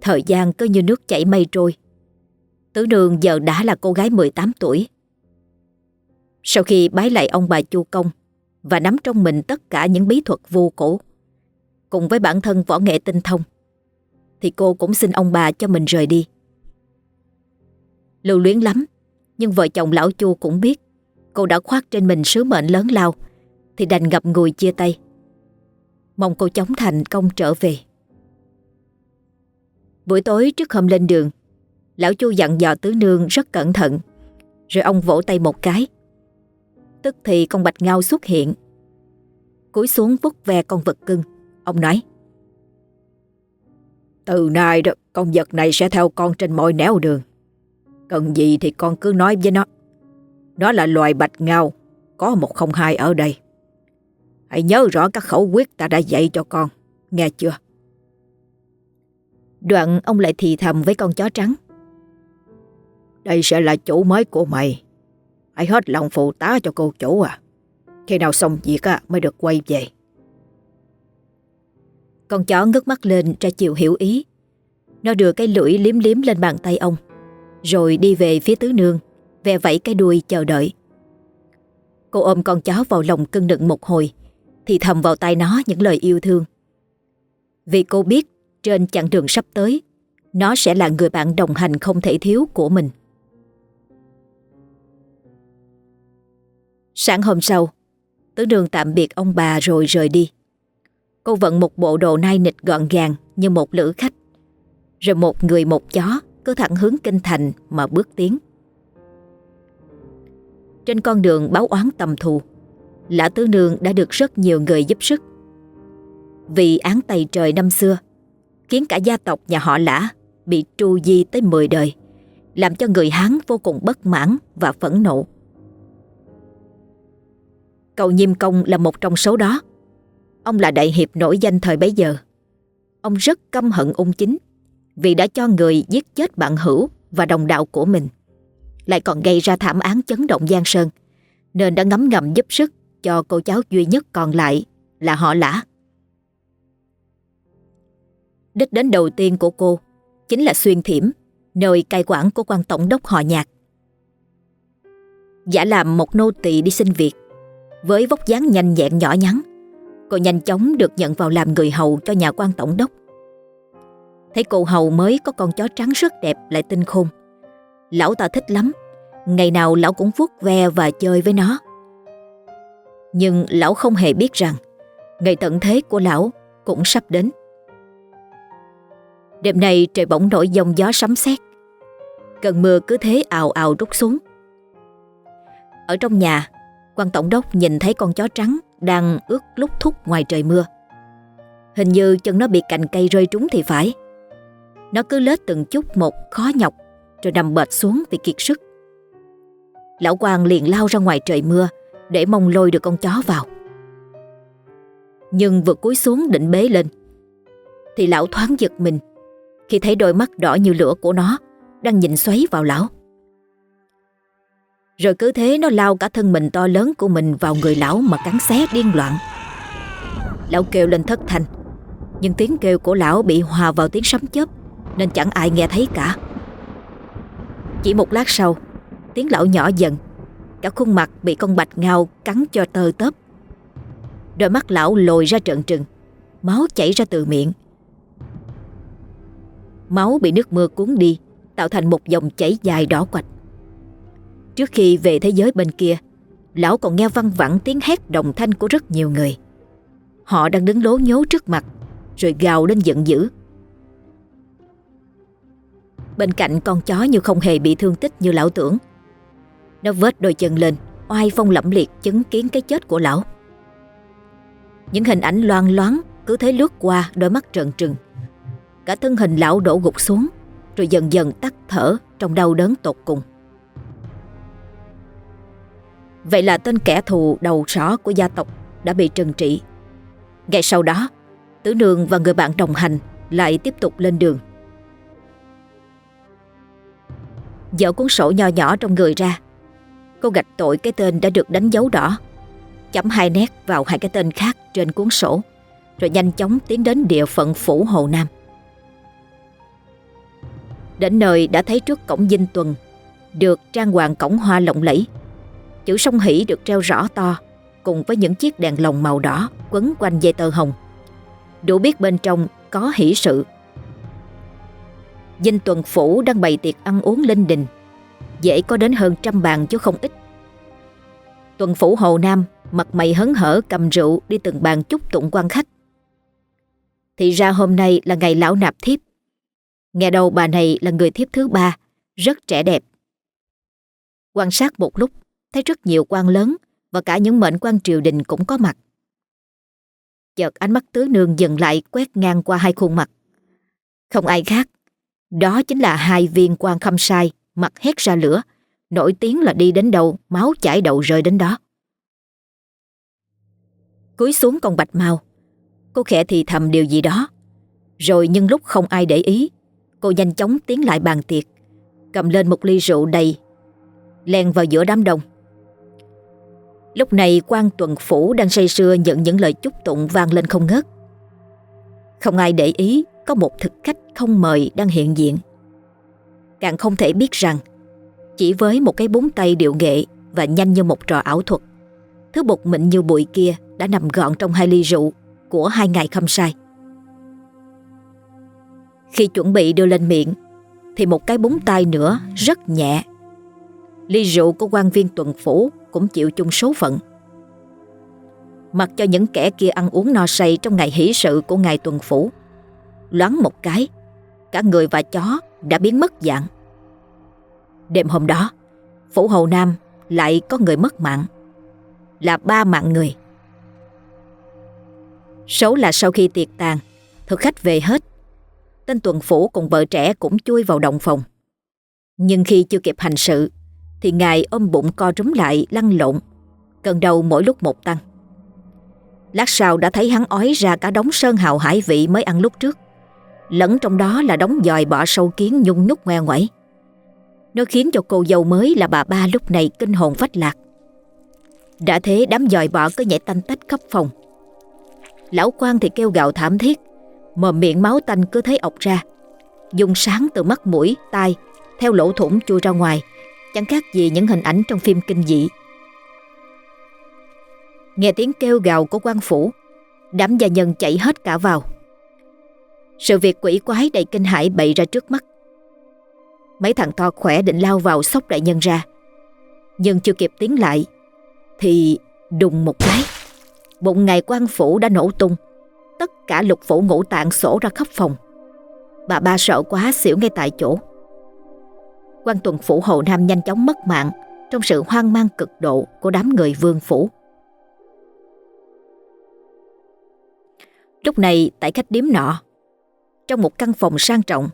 thời gian cứ như nước chảy mây trôi. Tứ đường giờ đã là cô gái 18 tuổi. Sau khi bái lại ông bà Chu Công và nắm trong mình tất cả những bí thuật vô cổ, cùng với bản thân võ nghệ tinh thông, thì cô cũng xin ông bà cho mình rời đi. Lưu luyến lắm, nhưng vợ chồng lão Chu cũng biết cô đã khoác trên mình sứ mệnh lớn lao, thì đành gặp ngùi chia tay. Mong cô chống thành công trở về. Buổi tối trước hôm lên đường, lão Chu dặn dò tứ nương rất cẩn thận, rồi ông vỗ tay một cái. Tức thì con bạch ngao xuất hiện, cúi xuống vút ve con vật cưng. Ông nói Từ nay đó con vật này sẽ theo con trên mọi nẻo đường. Cần gì thì con cứ nói với nó. Nó là loài bạch ngao Có một không hai ở đây. Hãy nhớ rõ các khẩu quyết ta đã dạy cho con Nghe chưa? Đoạn ông lại thì thầm với con chó trắng. Đây sẽ là chủ mới của mày Hãy hết lòng phụ tá cho cô chủ à Khi nào xong việc à mới được quay về con chó ngước mắt lên ra chiều hiểu ý. Nó đưa cái lưỡi liếm liếm lên bàn tay ông, rồi đi về phía tứ nương, ve vẫy cái đuôi chờ đợi. Cô ôm con chó vào lòng cưng nựng một hồi, thì thầm vào tay nó những lời yêu thương. Vì cô biết trên chặng đường sắp tới, nó sẽ là người bạn đồng hành không thể thiếu của mình. Sáng hôm sau, tứ nương tạm biệt ông bà rồi rời đi. Cô vận một bộ đồ nai nịch gọn gàng như một lữ khách. Rồi một người một chó cứ thẳng hướng kinh thành mà bước tiến. Trên con đường báo oán tầm thù, Lã Tứ Nương đã được rất nhiều người giúp sức. Vì án tày trời năm xưa, khiến cả gia tộc nhà họ Lã bị tru di tới 10 đời, làm cho người Hán vô cùng bất mãn và phẫn nộ. Cầu Nhiêm Công là một trong số đó. Ông là đại hiệp nổi danh thời bấy giờ. Ông rất căm hận ung chính vì đã cho người giết chết bạn hữu và đồng đạo của mình. Lại còn gây ra thảm án chấn động Giang Sơn nên đã ngấm ngầm giúp sức cho cô cháu duy nhất còn lại là họ lã. Đích đến đầu tiên của cô chính là Xuyên Thiểm, nơi cai quản của quan tổng đốc họ nhạc. Giả làm một nô tỳ đi xin việc, với vóc dáng nhanh nhẹn nhỏ nhắn, Cô nhanh chóng được nhận vào làm người hầu cho nhà quan tổng đốc. Thấy cô hầu mới có con chó trắng rất đẹp lại tinh khôn. Lão ta thích lắm, ngày nào lão cũng vuốt ve và chơi với nó. Nhưng lão không hề biết rằng ngày tận thế của lão cũng sắp đến. Đêm nay trời bỗng nổi dòng gió sấm sét. Cơn mưa cứ thế ào ào rút xuống. Ở trong nhà, quan tổng đốc nhìn thấy con chó trắng đang ướt lúc thúc ngoài trời mưa. Hình như chân nó bị cành cây rơi trúng thì phải. Nó cứ lết từng chút một khó nhọc, rồi nằm bệt xuống vì kiệt sức. Lão Quang liền lao ra ngoài trời mưa để mong lôi được con chó vào. Nhưng vừa cúi xuống định bế lên, thì lão thoáng giật mình khi thấy đôi mắt đỏ như lửa của nó đang nhìn xoáy vào lão. Rồi cứ thế nó lao cả thân mình to lớn của mình vào người lão mà cắn xé điên loạn. Lão kêu lên thất thanh, nhưng tiếng kêu của lão bị hòa vào tiếng sấm chớp nên chẳng ai nghe thấy cả. Chỉ một lát sau Tiếng lão nhỏ dần Cả khuôn mặt bị con bạch ngao cắn cho tơ tớp Đôi mắt lão lồi ra trợn trừng Máu chảy ra từ miệng Máu bị nước mưa cuốn đi Tạo thành một dòng chảy dài đỏ quạch Trước khi về thế giới bên kia. Lão còn nghe văng vẳng tiếng hét đồng thanh của rất nhiều người. Họ đang đứng lố nhố trước mặt, Rồi gào lên giận dữ. Bên cạnh con chó như không hề bị thương tích như lão tưởng, Nó vết đôi chân lên, Oai phong lẫm liệt chứng kiến cái chết của lão. Những hình ảnh loan loáng Cứ thế lướt qua đôi mắt trợn trừng. Cả thân hình lão đổ gục xuống, Rồi dần dần tắt thở Trong đau đớn tột cùng. Vậy là tên kẻ thù đầu sỏ của gia tộc Đã bị trừng trị. Ngày sau đó, Tứ Nương và người bạn đồng hành Lại tiếp tục lên đường. Dở cuốn sổ nho nhỏ trong người ra. Cô gạch tội cái tên đã được đánh dấu đỏ. Chấm hai nét vào hai cái tên khác trên cuốn sổ, Rồi nhanh chóng tiến đến địa phận phủ Hồ Nam. Đến nơi đã thấy trước cổng dinh tuần, Được trang hoàng cổng hoa lộng lẫy. Chữ sông hỷ được treo rõ to, Cùng với những chiếc đèn lồng màu đỏ Quấn quanh dây tơ hồng. Đủ biết bên trong có hỷ sự. Dinh tuần phủ đang bày tiệc ăn uống linh đình. Dễ có đến hơn trăm bàn chứ không ít. Tuần phủ Hồ Nam Mặt mày hấn hở cầm rượu Đi từng bàn chúc tụng quan khách. Thì ra hôm nay là ngày lão nạp thiếp. Nghe đầu bà này là người thiếp thứ ba, Rất trẻ đẹp. Quan sát một lúc Thấy rất nhiều quan lớn Và cả những mệnh quan triều đình cũng có mặt Chợt ánh mắt tứ nương dừng lại Quét ngang qua hai khuôn mặt Không ai khác đó chính là hai viên quan khâm sai mặt hét ra lửa, nổi tiếng là đi đến đâu máu chảy đầu rơi đến đó. Cúi xuống con bạch mau, cô khẽ thì thầm điều gì đó. Rồi nhưng lúc không ai để ý, cô nhanh chóng tiến lại bàn tiệc, cầm lên một ly rượu đầy, len vào giữa đám đông. Lúc này quan tuần phủ đang say sưa nhận những lời chúc tụng vang lên không ngớt. Không ai để ý có một thực khách không mời đang hiện diện. Càng không thể biết rằng chỉ với một cái búng tay điệu nghệ và nhanh như một trò ảo thuật, thứ bột mịn như bụi kia đã nằm gọn trong hai ly rượu của hai ngày khâm sai. Khi chuẩn bị đưa lên miệng thì một cái búng tay nữa rất nhẹ. Ly rượu của quan viên tuần phủ cũng chịu chung số phận. Mặc cho những kẻ kia ăn uống no say trong ngày hỷ sự của ngài tuần phủ, Loáng một cái, Cả người và chó đã biến mất dạng. Đêm hôm đó, Phủ Hầu Nam lại có người mất mạng, Là ba mạng người. Số là sau khi tiệc tàn, Thực khách về hết, Tên tuần phủ cùng vợ trẻ cũng chui vào động phòng. Nhưng khi chưa kịp hành sự thì ngài ôm bụng co rúm lại lăn lộn. Cơn đầu mỗi lúc một tăng. Lát sau đã thấy hắn ói ra cả đống sơn hào hải vị mới ăn lúc trước. Lẫn trong đó là đống dòi bọ sâu kiến nhung nhúc ngoe ngoẩy. Nó khiến cho cô dâu mới là bà ba lúc này kinh hồn phách lạc. Đã thế đám dòi bọ cứ nhảy tanh tách khắp phòng. Lão quan thì kêu gạo thảm thiết Mồm miệng máu tanh cứ thấy ọc ra. Dùng sáng từ mắt mũi, tai Theo lỗ thủng chui ra ngoài. Chẳng khác gì những hình ảnh trong phim kinh dị. Nghe tiếng kêu gào của quan phủ, Đám gia nhân chạy hết cả vào. Sự việc quỷ quái đầy kinh hãi bậy ra trước mắt. Mấy thằng to khỏe định lao vào sóc đại nhân ra. Nhưng chưa kịp tiến lại, Thì đùng một cái Bụng ngày quan phủ đã nổ tung. Tất cả lục phủ ngũ tạng sổ ra khắp phòng. Bà ba sợ quá xỉu ngay tại chỗ quan tuần phủ Hồ Nam nhanh chóng mất mạng Trong sự hoang mang cực độ của đám người vương phủ Lúc này, tại khách điếm nọ, trong một căn phòng sang trọng.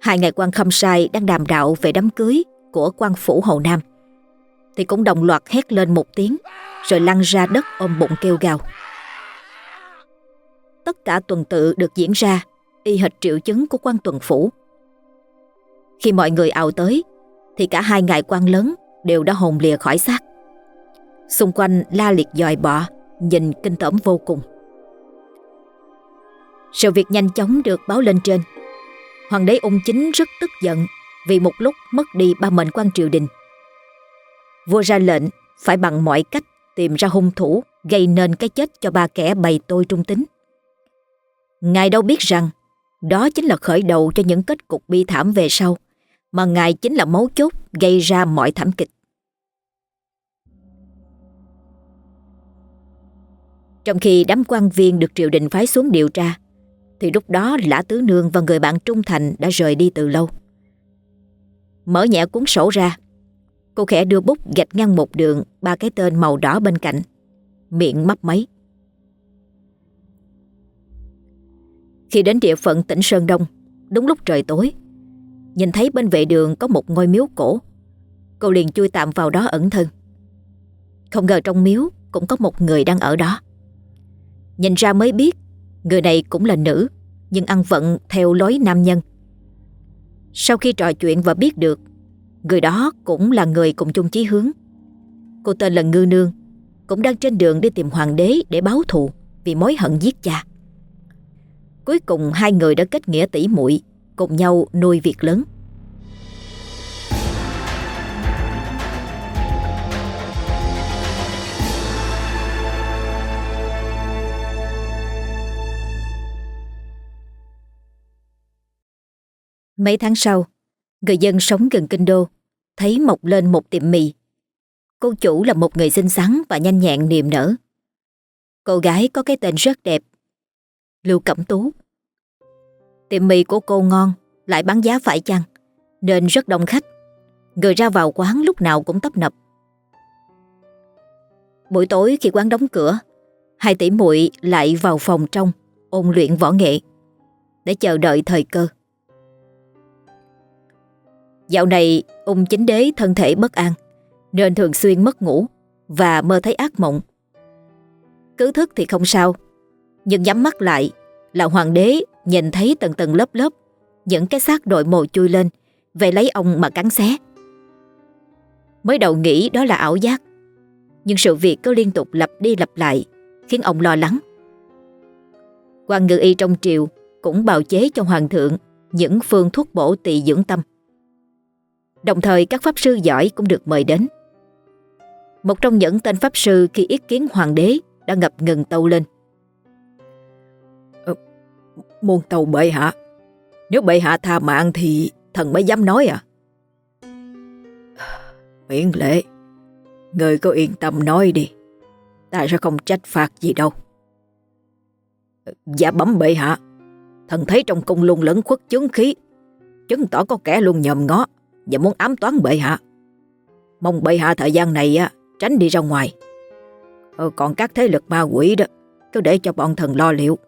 Hai ngày quan khâm sai đang đàm đạo về đám cưới của quan phủ Hồ Nam. Thì cũng đồng loạt hét lên một tiếng, rồi lăn ra đất ôm bụng kêu gào. Tất cả tuần tự được diễn ra, y hệt triệu chứng của quan tuần phủ. Khi mọi người ào tới thì cả hai ngài quan lớn đều đã hồn lìa khỏi xác. Xung quanh la liệt dòi bọ, nhìn kinh tởm vô cùng. Sự việc nhanh chóng được báo lên trên Hoàng đế ung chính rất tức giận vì một lúc mất đi ba mệnh quan triều đình. Vua ra lệnh phải bằng mọi cách tìm ra hung thủ gây nên cái chết cho ba kẻ bày tôi trung tính. Ngài đâu biết rằng đó chính là khởi đầu cho những kết cục bi thảm về sau mà Ngài chính là mấu chốt gây ra mọi thảm kịch. Trong khi đám quan viên được triều đình phái xuống điều tra, thì lúc đó Lã Tứ Nương và người bạn trung thành đã rời đi từ lâu. Mở nhẹ cuốn sổ ra, Cô khẽ đưa bút gạch ngang một đường, Ba cái tên màu đỏ bên cạnh, Miệng mấp máy Khi đến địa phận tỉnh Sơn Đông, Đúng lúc trời tối Nhìn thấy bên vệ đường có một ngôi miếu cổ. Cô liền chui tạm vào đó ẩn thân. Không ngờ trong miếu Cũng có một người đang ở đó. Nhìn ra mới biết, Người này cũng là nữ, Nhưng ăn vận theo lối nam nhân. Sau khi trò chuyện và biết được, Người đó cũng là người cùng chung chí hướng. Cô tên là Ngư Nương, Cũng đang trên đường đi tìm hoàng đế để báo thù Vì mối hận giết cha. Cuối cùng hai người đã kết nghĩa tỷ muội. Cùng nhau nuôi việc lớn Mấy tháng sau, người dân sống gần kinh đô thấy mọc lên một tiệm mì. Cô chủ là một người xinh xắn và nhanh nhẹn niềm nở. Cô gái có cái tên rất đẹp, Lưu Cẩm Tú. Tiệm mì của cô ngon, lại bán giá phải chăng, nên rất đông khách. Người ra vào quán lúc nào cũng tấp nập. Buổi tối khi quán đóng cửa, hai tỷ muội lại vào phòng trong ôn luyện võ nghệ để chờ đợi thời cơ. Dạo này ung chính đế thân thể bất an Nên thường xuyên mất ngủ Và mơ thấy ác mộng Cứ thức thì không sao Nhưng nhắm mắt lại Là hoàng đế nhìn thấy tầng tầng lớp lớp, Những cái xác đội mồ chui lên, Về lấy ông mà cắn xé Mới đầu nghĩ đó là ảo giác, Nhưng sự việc cứ liên tục lặp đi lặp lại, Khiến ông lo lắng quan ngự y trong triều Cũng bào chế cho hoàng thượng Những phương thuốc bổ tỳ dưỡng tâm Đồng thời các pháp sư giỏi cũng được mời đến. Một trong những tên pháp sư khi ý kiến hoàng đế đã ngập ngừng tâu lên. Muôn tàu bệ hạ, nếu bệ hạ tha mạng thì thần mới dám nói à? Miễn lệ, người có yên tâm nói đi, ta sẽ không trách phạt gì đâu. Dạ bấm bệ hạ, thần thấy trong cung luôn lẫn khuất chứng khí, chứng tỏ có kẻ luôn nhòm ngó và muốn ám toán bệ hạ. Mong bệ hạ thời gian này á, tránh đi ra ngoài. Ờ, còn các thế lực ma quỷ đó, cứ để cho bọn thần lo liệu.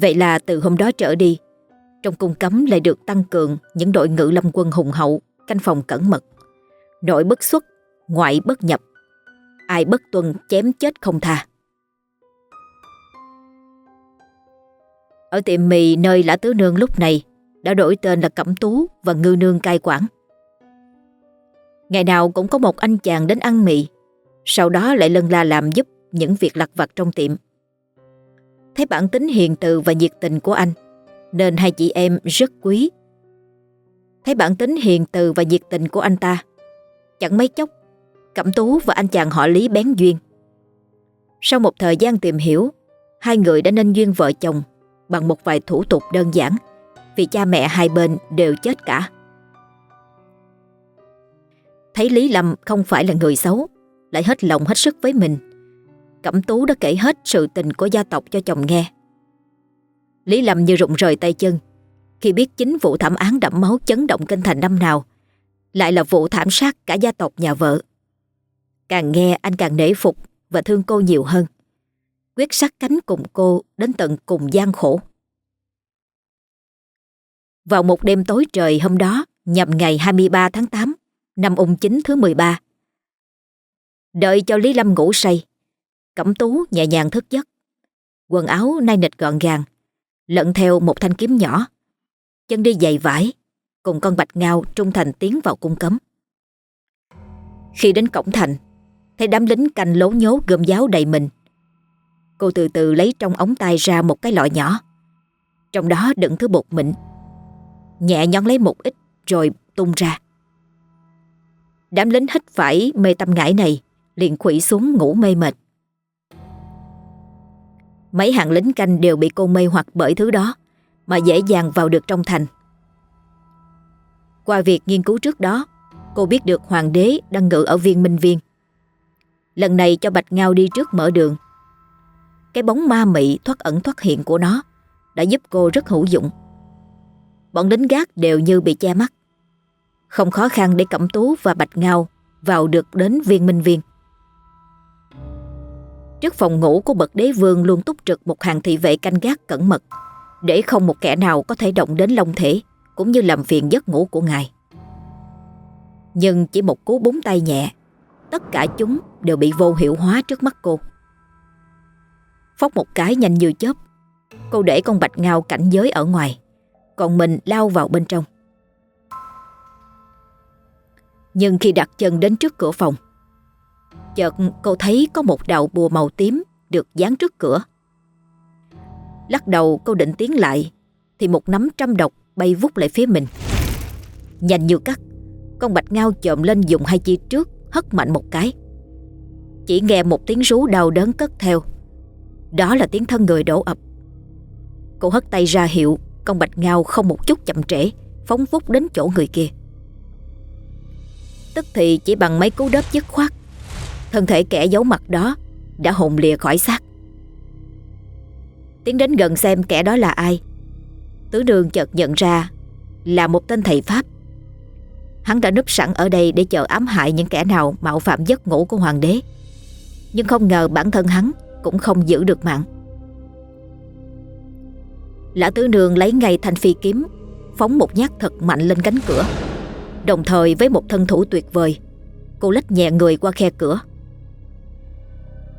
Vậy là từ hôm đó trở đi, trong cung cấm lại được tăng cường những đội ngự lâm quân hùng hậu, canh phòng cẩn mật. Nội bất xuất, ngoại bất nhập. Ai bất tuân chém chết không tha. Ở tiệm mì nơi Lã Tứ Nương lúc này đã đổi tên là Cẩm Tú và Ngư Nương cai quản. Ngày nào cũng có một anh chàng đến ăn mì, sau đó lại lân la làm giúp những việc lặt vặt trong tiệm. Thấy bản tính hiền từ và nhiệt tình của anh, nên hai chị em rất quý. Thấy bản tính hiền từ và nhiệt tình của anh ta, chẳng mấy chốc, Cẩm Tú và anh chàng họ Lý bén duyên. Sau một thời gian tìm hiểu, hai người đã nên duyên vợ chồng bằng một vài thủ tục đơn giản vì cha mẹ hai bên đều chết cả. Thấy Lý Lâm không phải là người xấu, lại hết lòng hết sức với mình. Cẩm Tú đã kể hết sự tình của gia tộc cho chồng nghe. Lý Lâm như rụng rời tay chân khi biết chính vụ thảm án đẫm máu chấn động kinh thành năm nào lại là vụ thảm sát cả gia tộc nhà vợ. Càng nghe anh càng nể phục và thương cô nhiều hơn. Quyết sát cánh cùng cô đến tận cùng gian khổ. Vào một đêm tối trời hôm đó, nhằm ngày 23 tháng 8, năm ung chính thứ 13. Đợi cho Lý Lâm ngủ say, Cẩm Tú nhẹ nhàng thức giấc. Quần áo nay nịch gọn gàng, lận theo một thanh kiếm nhỏ. Chân đi giày vải, cùng con bạch ngao trung thành tiến vào cung cấm. Khi đến cổng thành, thấy đám lính canh lố nhố gươm giáo đầy mình. Cô từ từ lấy trong ống tay ra một cái lọ nhỏ. Trong đó đựng thứ bột mịn Nhẹ nhón lấy một ít rồi tung ra. Đám lính hít phải mê tâm ngải này liền khủy xuống ngủ mê mệt. Mấy hàng lính canh đều bị cô mê hoặc bởi thứ đó mà dễ dàng vào được trong thành. Qua việc nghiên cứu trước đó, cô biết được hoàng đế đang ngự ở viên minh viên. Lần này cho Bạch Ngao đi trước mở đường. Cái bóng ma mị thoát ẩn thoát hiện của nó đã giúp cô rất hữu dụng. Bọn lính gác đều như bị che mắt. Không khó khăn để Cẩm Tú và Bạch Ngao vào được đến viên minh viên. Trước phòng ngủ của bậc đế vương luôn túc trực một hàng thị vệ canh gác cẩn mật để không một kẻ nào có thể động đến long thể cũng như làm phiền giấc ngủ của ngài. Nhưng chỉ một cú búng tay nhẹ, tất cả chúng đều bị vô hiệu hóa trước mắt cô. Phóc một cái nhanh như chớp, cô để con bạch ngao cảnh giới ở ngoài, còn mình lao vào bên trong. Nhưng khi đặt chân đến trước cửa phòng, chợt cô thấy có một đạo bùa màu tím được dán trước cửa. Lắc đầu cô định tiến lại thì một nắm trăm độc bay vút lại phía mình. Nhanh như cắt, con bạch ngao chộm lên dùng hai chi trước hất mạnh một cái. Chỉ nghe một tiếng rú đau đớn cất theo. Đó là tiếng thân người đổ ập. Cô hất tay ra hiệu con bạch ngao không một chút chậm trễ phóng vút đến chỗ người kia. Tức thì chỉ bằng mấy cú đớp dứt khoát Thân thể kẻ giấu mặt đó Đã hồn lìa khỏi xác. Tiến đến gần xem kẻ đó là ai. Tứ đường chợt nhận ra Là một tên thầy Pháp. Hắn đã núp sẵn ở đây để chờ ám hại những kẻ nào mạo phạm giấc ngủ của hoàng đế. Nhưng không ngờ bản thân hắn cũng không giữ được mạng. Lã tứ đường lấy ngay thanh phi kiếm, Phóng một nhát thật mạnh lên cánh cửa. Đồng thời với một thân thủ tuyệt vời, Cô lách nhẹ người qua khe cửa.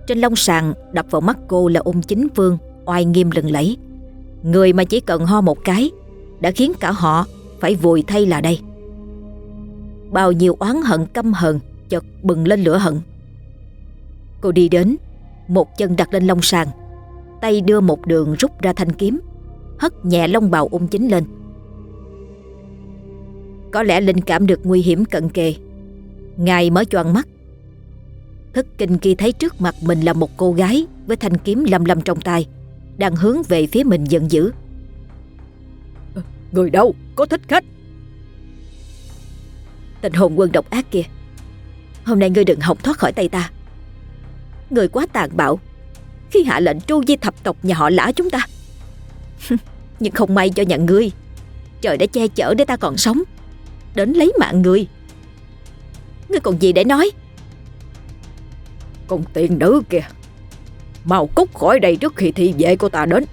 Trên lông sàn đập vào mắt cô là ung chính vương, Oai nghiêm lừng lẫy. Người mà chỉ cần ho một cái, Đã khiến cả họ phải vùi thay là đây. Bao nhiêu oán hận căm hận Chợt bừng lên lửa hận. Cô đi đến, Một chân đặt lên lông sàn Tay đưa một đường rút ra thanh kiếm, Hất nhẹ lông bào ung chính lên. Có lẽ linh cảm được nguy hiểm cận kề. Ngài mới choàng mắt Thất kinh khi thấy trước mặt mình là một cô gái Với thanh kiếm lầm lầm trong tay Đang hướng về phía mình giận dữ. Người đâu? Có thích khách? Tình hồn quân độc ác kia. Hôm nay ngươi đừng hòng thoát khỏi tay ta. Người quá tàn bạo. Khi hạ lệnh tru di thập tộc nhà họ lã chúng ta. (laughs) Nhưng không may cho nhà ngươi. Trời đã che chở để ta còn sống. Đến lấy mạng người. Ngươi còn gì để nói con tiền nữ kìa Mau cút khỏi đây trước khi thị vệ của ta đến.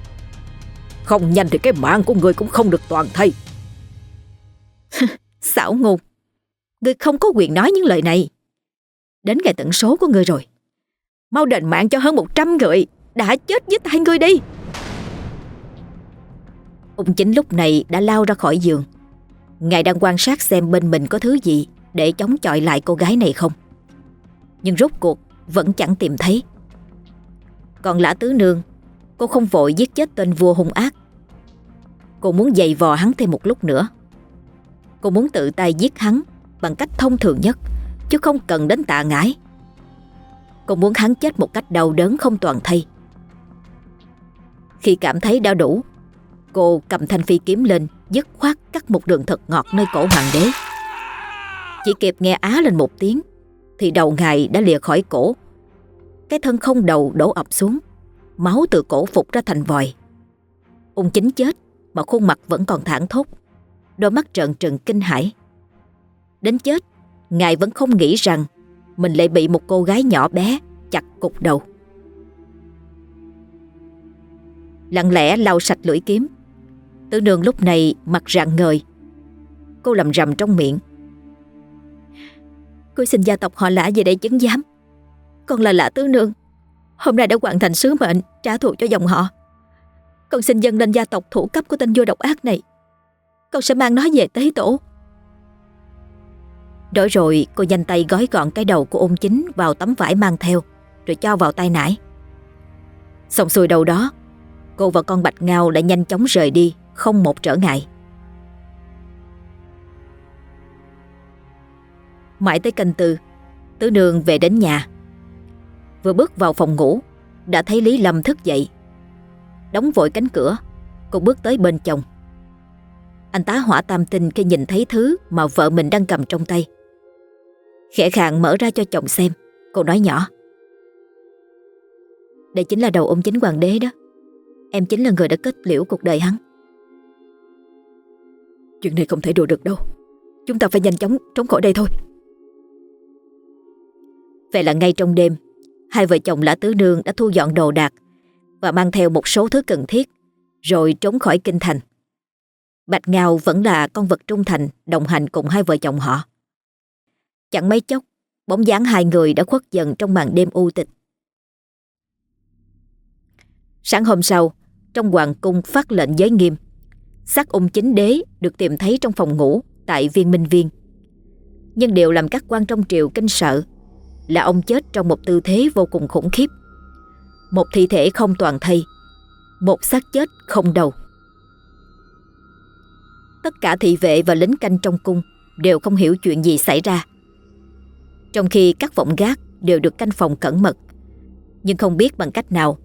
Không nhanh thì cái mạng của người cũng không được toàn thay. (laughs) Xảo ngôn Ngươi không có quyền nói những lời này. Đến ngày tận số của ngươi rồi. Mau đền mạng cho hơn 100 người. Đã chết với tay ngươi đi. Ông chính lúc này đã lao ra khỏi giường. Ngài đang quan sát xem bên mình có thứ gì Để chống chọi lại cô gái này không. Nhưng rốt cuộc vẫn chẳng tìm thấy. Còn lã tứ nương, Cô không vội giết chết tên vua hung ác. Cô muốn giày vò hắn thêm một lúc nữa. Cô muốn tự tay giết hắn Bằng cách thông thường nhất, Chứ không cần đến tạ ngải. Cô muốn hắn chết một cách đau đớn không toàn thây. Khi cảm thấy đã đủ, Cô cầm thanh phi kiếm lên, Dứt khoát cắt một đường thật ngọt nơi cổ hoàng đế. Chỉ kịp nghe á lên một tiếng thì đầu ngài đã lìa khỏi cổ. Cái thân không đầu đổ ập xuống, Máu từ cổ phục ra thành vòi. Ung chính chết, Mà khuôn mặt vẫn còn thẳng thốt, Đôi mắt trợn trừng kinh hãi. Đến chết, Ngài vẫn không nghĩ rằng Mình lại bị một cô gái nhỏ bé Chặt cục đầu. Lặng lẽ lau sạch lưỡi kiếm. Tư nương lúc này mặt rạng ngời. Cô lầm rầm trong miệng. Cưới xin gia tộc họ lã về đây chứng giám. Con là lã tứ nương, Hôm nay đã hoàn thành sứ mệnh, Trả thù cho dòng họ. Con xin dâng lên gia tộc thủ cấp của tên vua độc ác này. Con sẽ mang nó về tế tổ. Đổi rồi, cô nhanh tay gói gọn cái đầu của ôn chính Vào tấm vải mang theo, Rồi cho vào tay nải. Xong xuôi đầu đó, Cô và con Bạch Ngao đã nhanh chóng rời đi, không một trở ngại. Mãi tới canh tư, Tứ nương về đến nhà. Vừa bước vào phòng ngủ, Đã thấy Lý Lâm thức dậy. Đóng vội cánh cửa Cô bước tới bên chồng. Anh tá hỏa tam tinh khi nhìn thấy thứ Mà vợ mình đang cầm trong tay. Khẽ khàng mở ra cho chồng xem, Cô nói nhỏ. Đây chính là đầu ông chính hoàng đế đó. Em chính là người đã kết liễu cuộc đời hắn. Chuyện này không thể đùa được đâu. Chúng ta phải nhanh chóng trốn khỏi đây thôi. Vậy là ngay trong đêm, Hai vợ chồng Lã Tứ Nương đã thu dọn đồ đạc Và mang theo một số thứ cần thiết, Rồi trốn khỏi kinh thành. Bạch Ngao vẫn là con vật trung thành Đồng hành cùng hai vợ chồng họ. Chẳng mấy chốc, Bóng dáng hai người đã khuất dần trong màn đêm u tịch. Sáng hôm sau, Trong hoàng cung phát lệnh giới nghiêm, xác ung chính đế được tìm thấy trong phòng ngủ tại viên minh viên. Nhưng điều làm các quan trong triều kinh sợ là ông chết trong một tư thế vô cùng khủng khiếp. Một thi thể không toàn thây, một xác chết không đầu. Tất cả thị vệ và lính canh trong cung đều không hiểu chuyện gì xảy ra. Trong khi các vọng gác đều được canh phòng cẩn mật, nhưng không biết bằng cách nào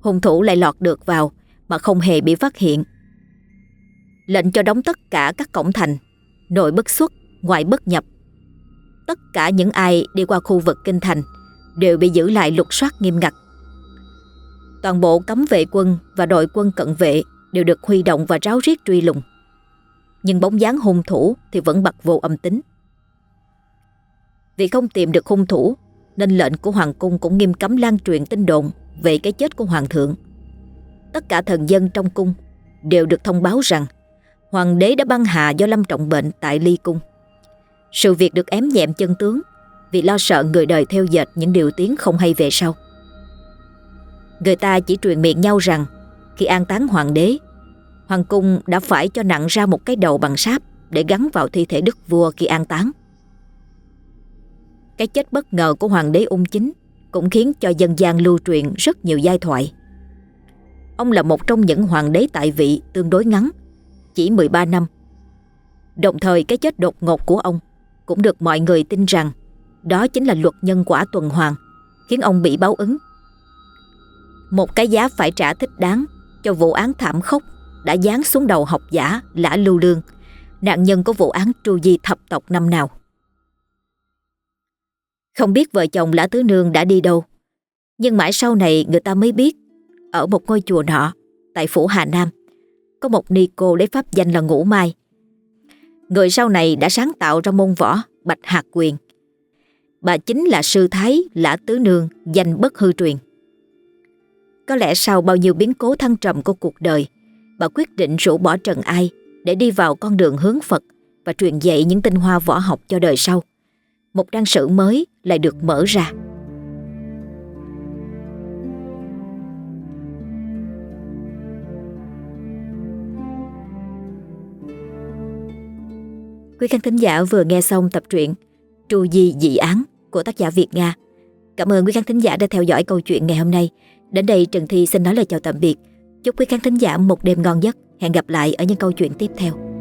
hung thủ lại lọt được vào mà không hề bị phát hiện lệnh cho đóng tất cả các cổng thành, nội bất xuất, ngoại bất nhập. Tất cả những ai đi qua khu vực kinh thành đều bị giữ lại lục soát nghiêm ngặt. Toàn bộ cấm vệ quân và đội quân cận vệ đều được huy động và ráo riết truy lùng. Nhưng bóng dáng hung thủ thì vẫn bật vô âm tính. Vì không tìm được hung thủ, nên lệnh của Hoàng cung cũng nghiêm cấm lan truyền tin đồn về cái chết của Hoàng thượng. Tất cả thần dân trong cung đều được thông báo rằng Hoàng đế đã băng hà do lâm trọng bệnh tại ly cung. Sự việc được ém nhẹm chân tướng vì lo sợ người đời theo dệt những điều tiếng không hay về sau. Người ta chỉ truyền miệng nhau rằng khi an táng hoàng đế, hoàng cung đã phải cho nặng ra một cái đầu bằng sáp để gắn vào thi thể đức vua khi an táng. Cái chết bất ngờ của hoàng đế ung chính cũng khiến cho dân gian lưu truyền rất nhiều giai thoại. Ông là một trong những hoàng đế tại vị tương đối ngắn chỉ 13 năm. Đồng thời cái chết đột ngột của ông cũng được mọi người tin rằng đó chính là luật nhân quả tuần hoàn, khiến ông bị báo ứng. Một cái giá phải trả thích đáng cho vụ án thảm khốc đã giáng xuống đầu học giả Lã Lưu Lương, nạn nhân của vụ án tru di thập tộc năm nào. Không biết vợ chồng Lã Tứ Nương đã đi đâu, nhưng mãi sau này người ta mới biết ở một ngôi chùa nọ tại phủ Hà Nam có một ni cô lấy pháp danh là Ngũ Mai. Người sau này đã sáng tạo ra môn võ Bạch Hạc Quyền. Bà chính là sư thái Lã Tứ Nương danh bất hư truyền. Có lẽ sau bao nhiêu biến cố thăng trầm của cuộc đời, bà quyết định rũ bỏ trần ai để đi vào con đường hướng Phật và truyền dạy những tinh hoa võ học cho đời sau. Một trang sử mới lại được mở ra. Quý khán thính giả vừa nghe xong tập truyện Trù Di Dị Án của tác giả Việt Nga. Cảm ơn quý khán thính giả đã theo dõi câu chuyện ngày hôm nay. Đến đây, Trần Thi xin nói lời chào tạm biệt. Chúc quý khán thính giả một đêm ngon giấc. Hẹn gặp lại ở những câu chuyện tiếp theo.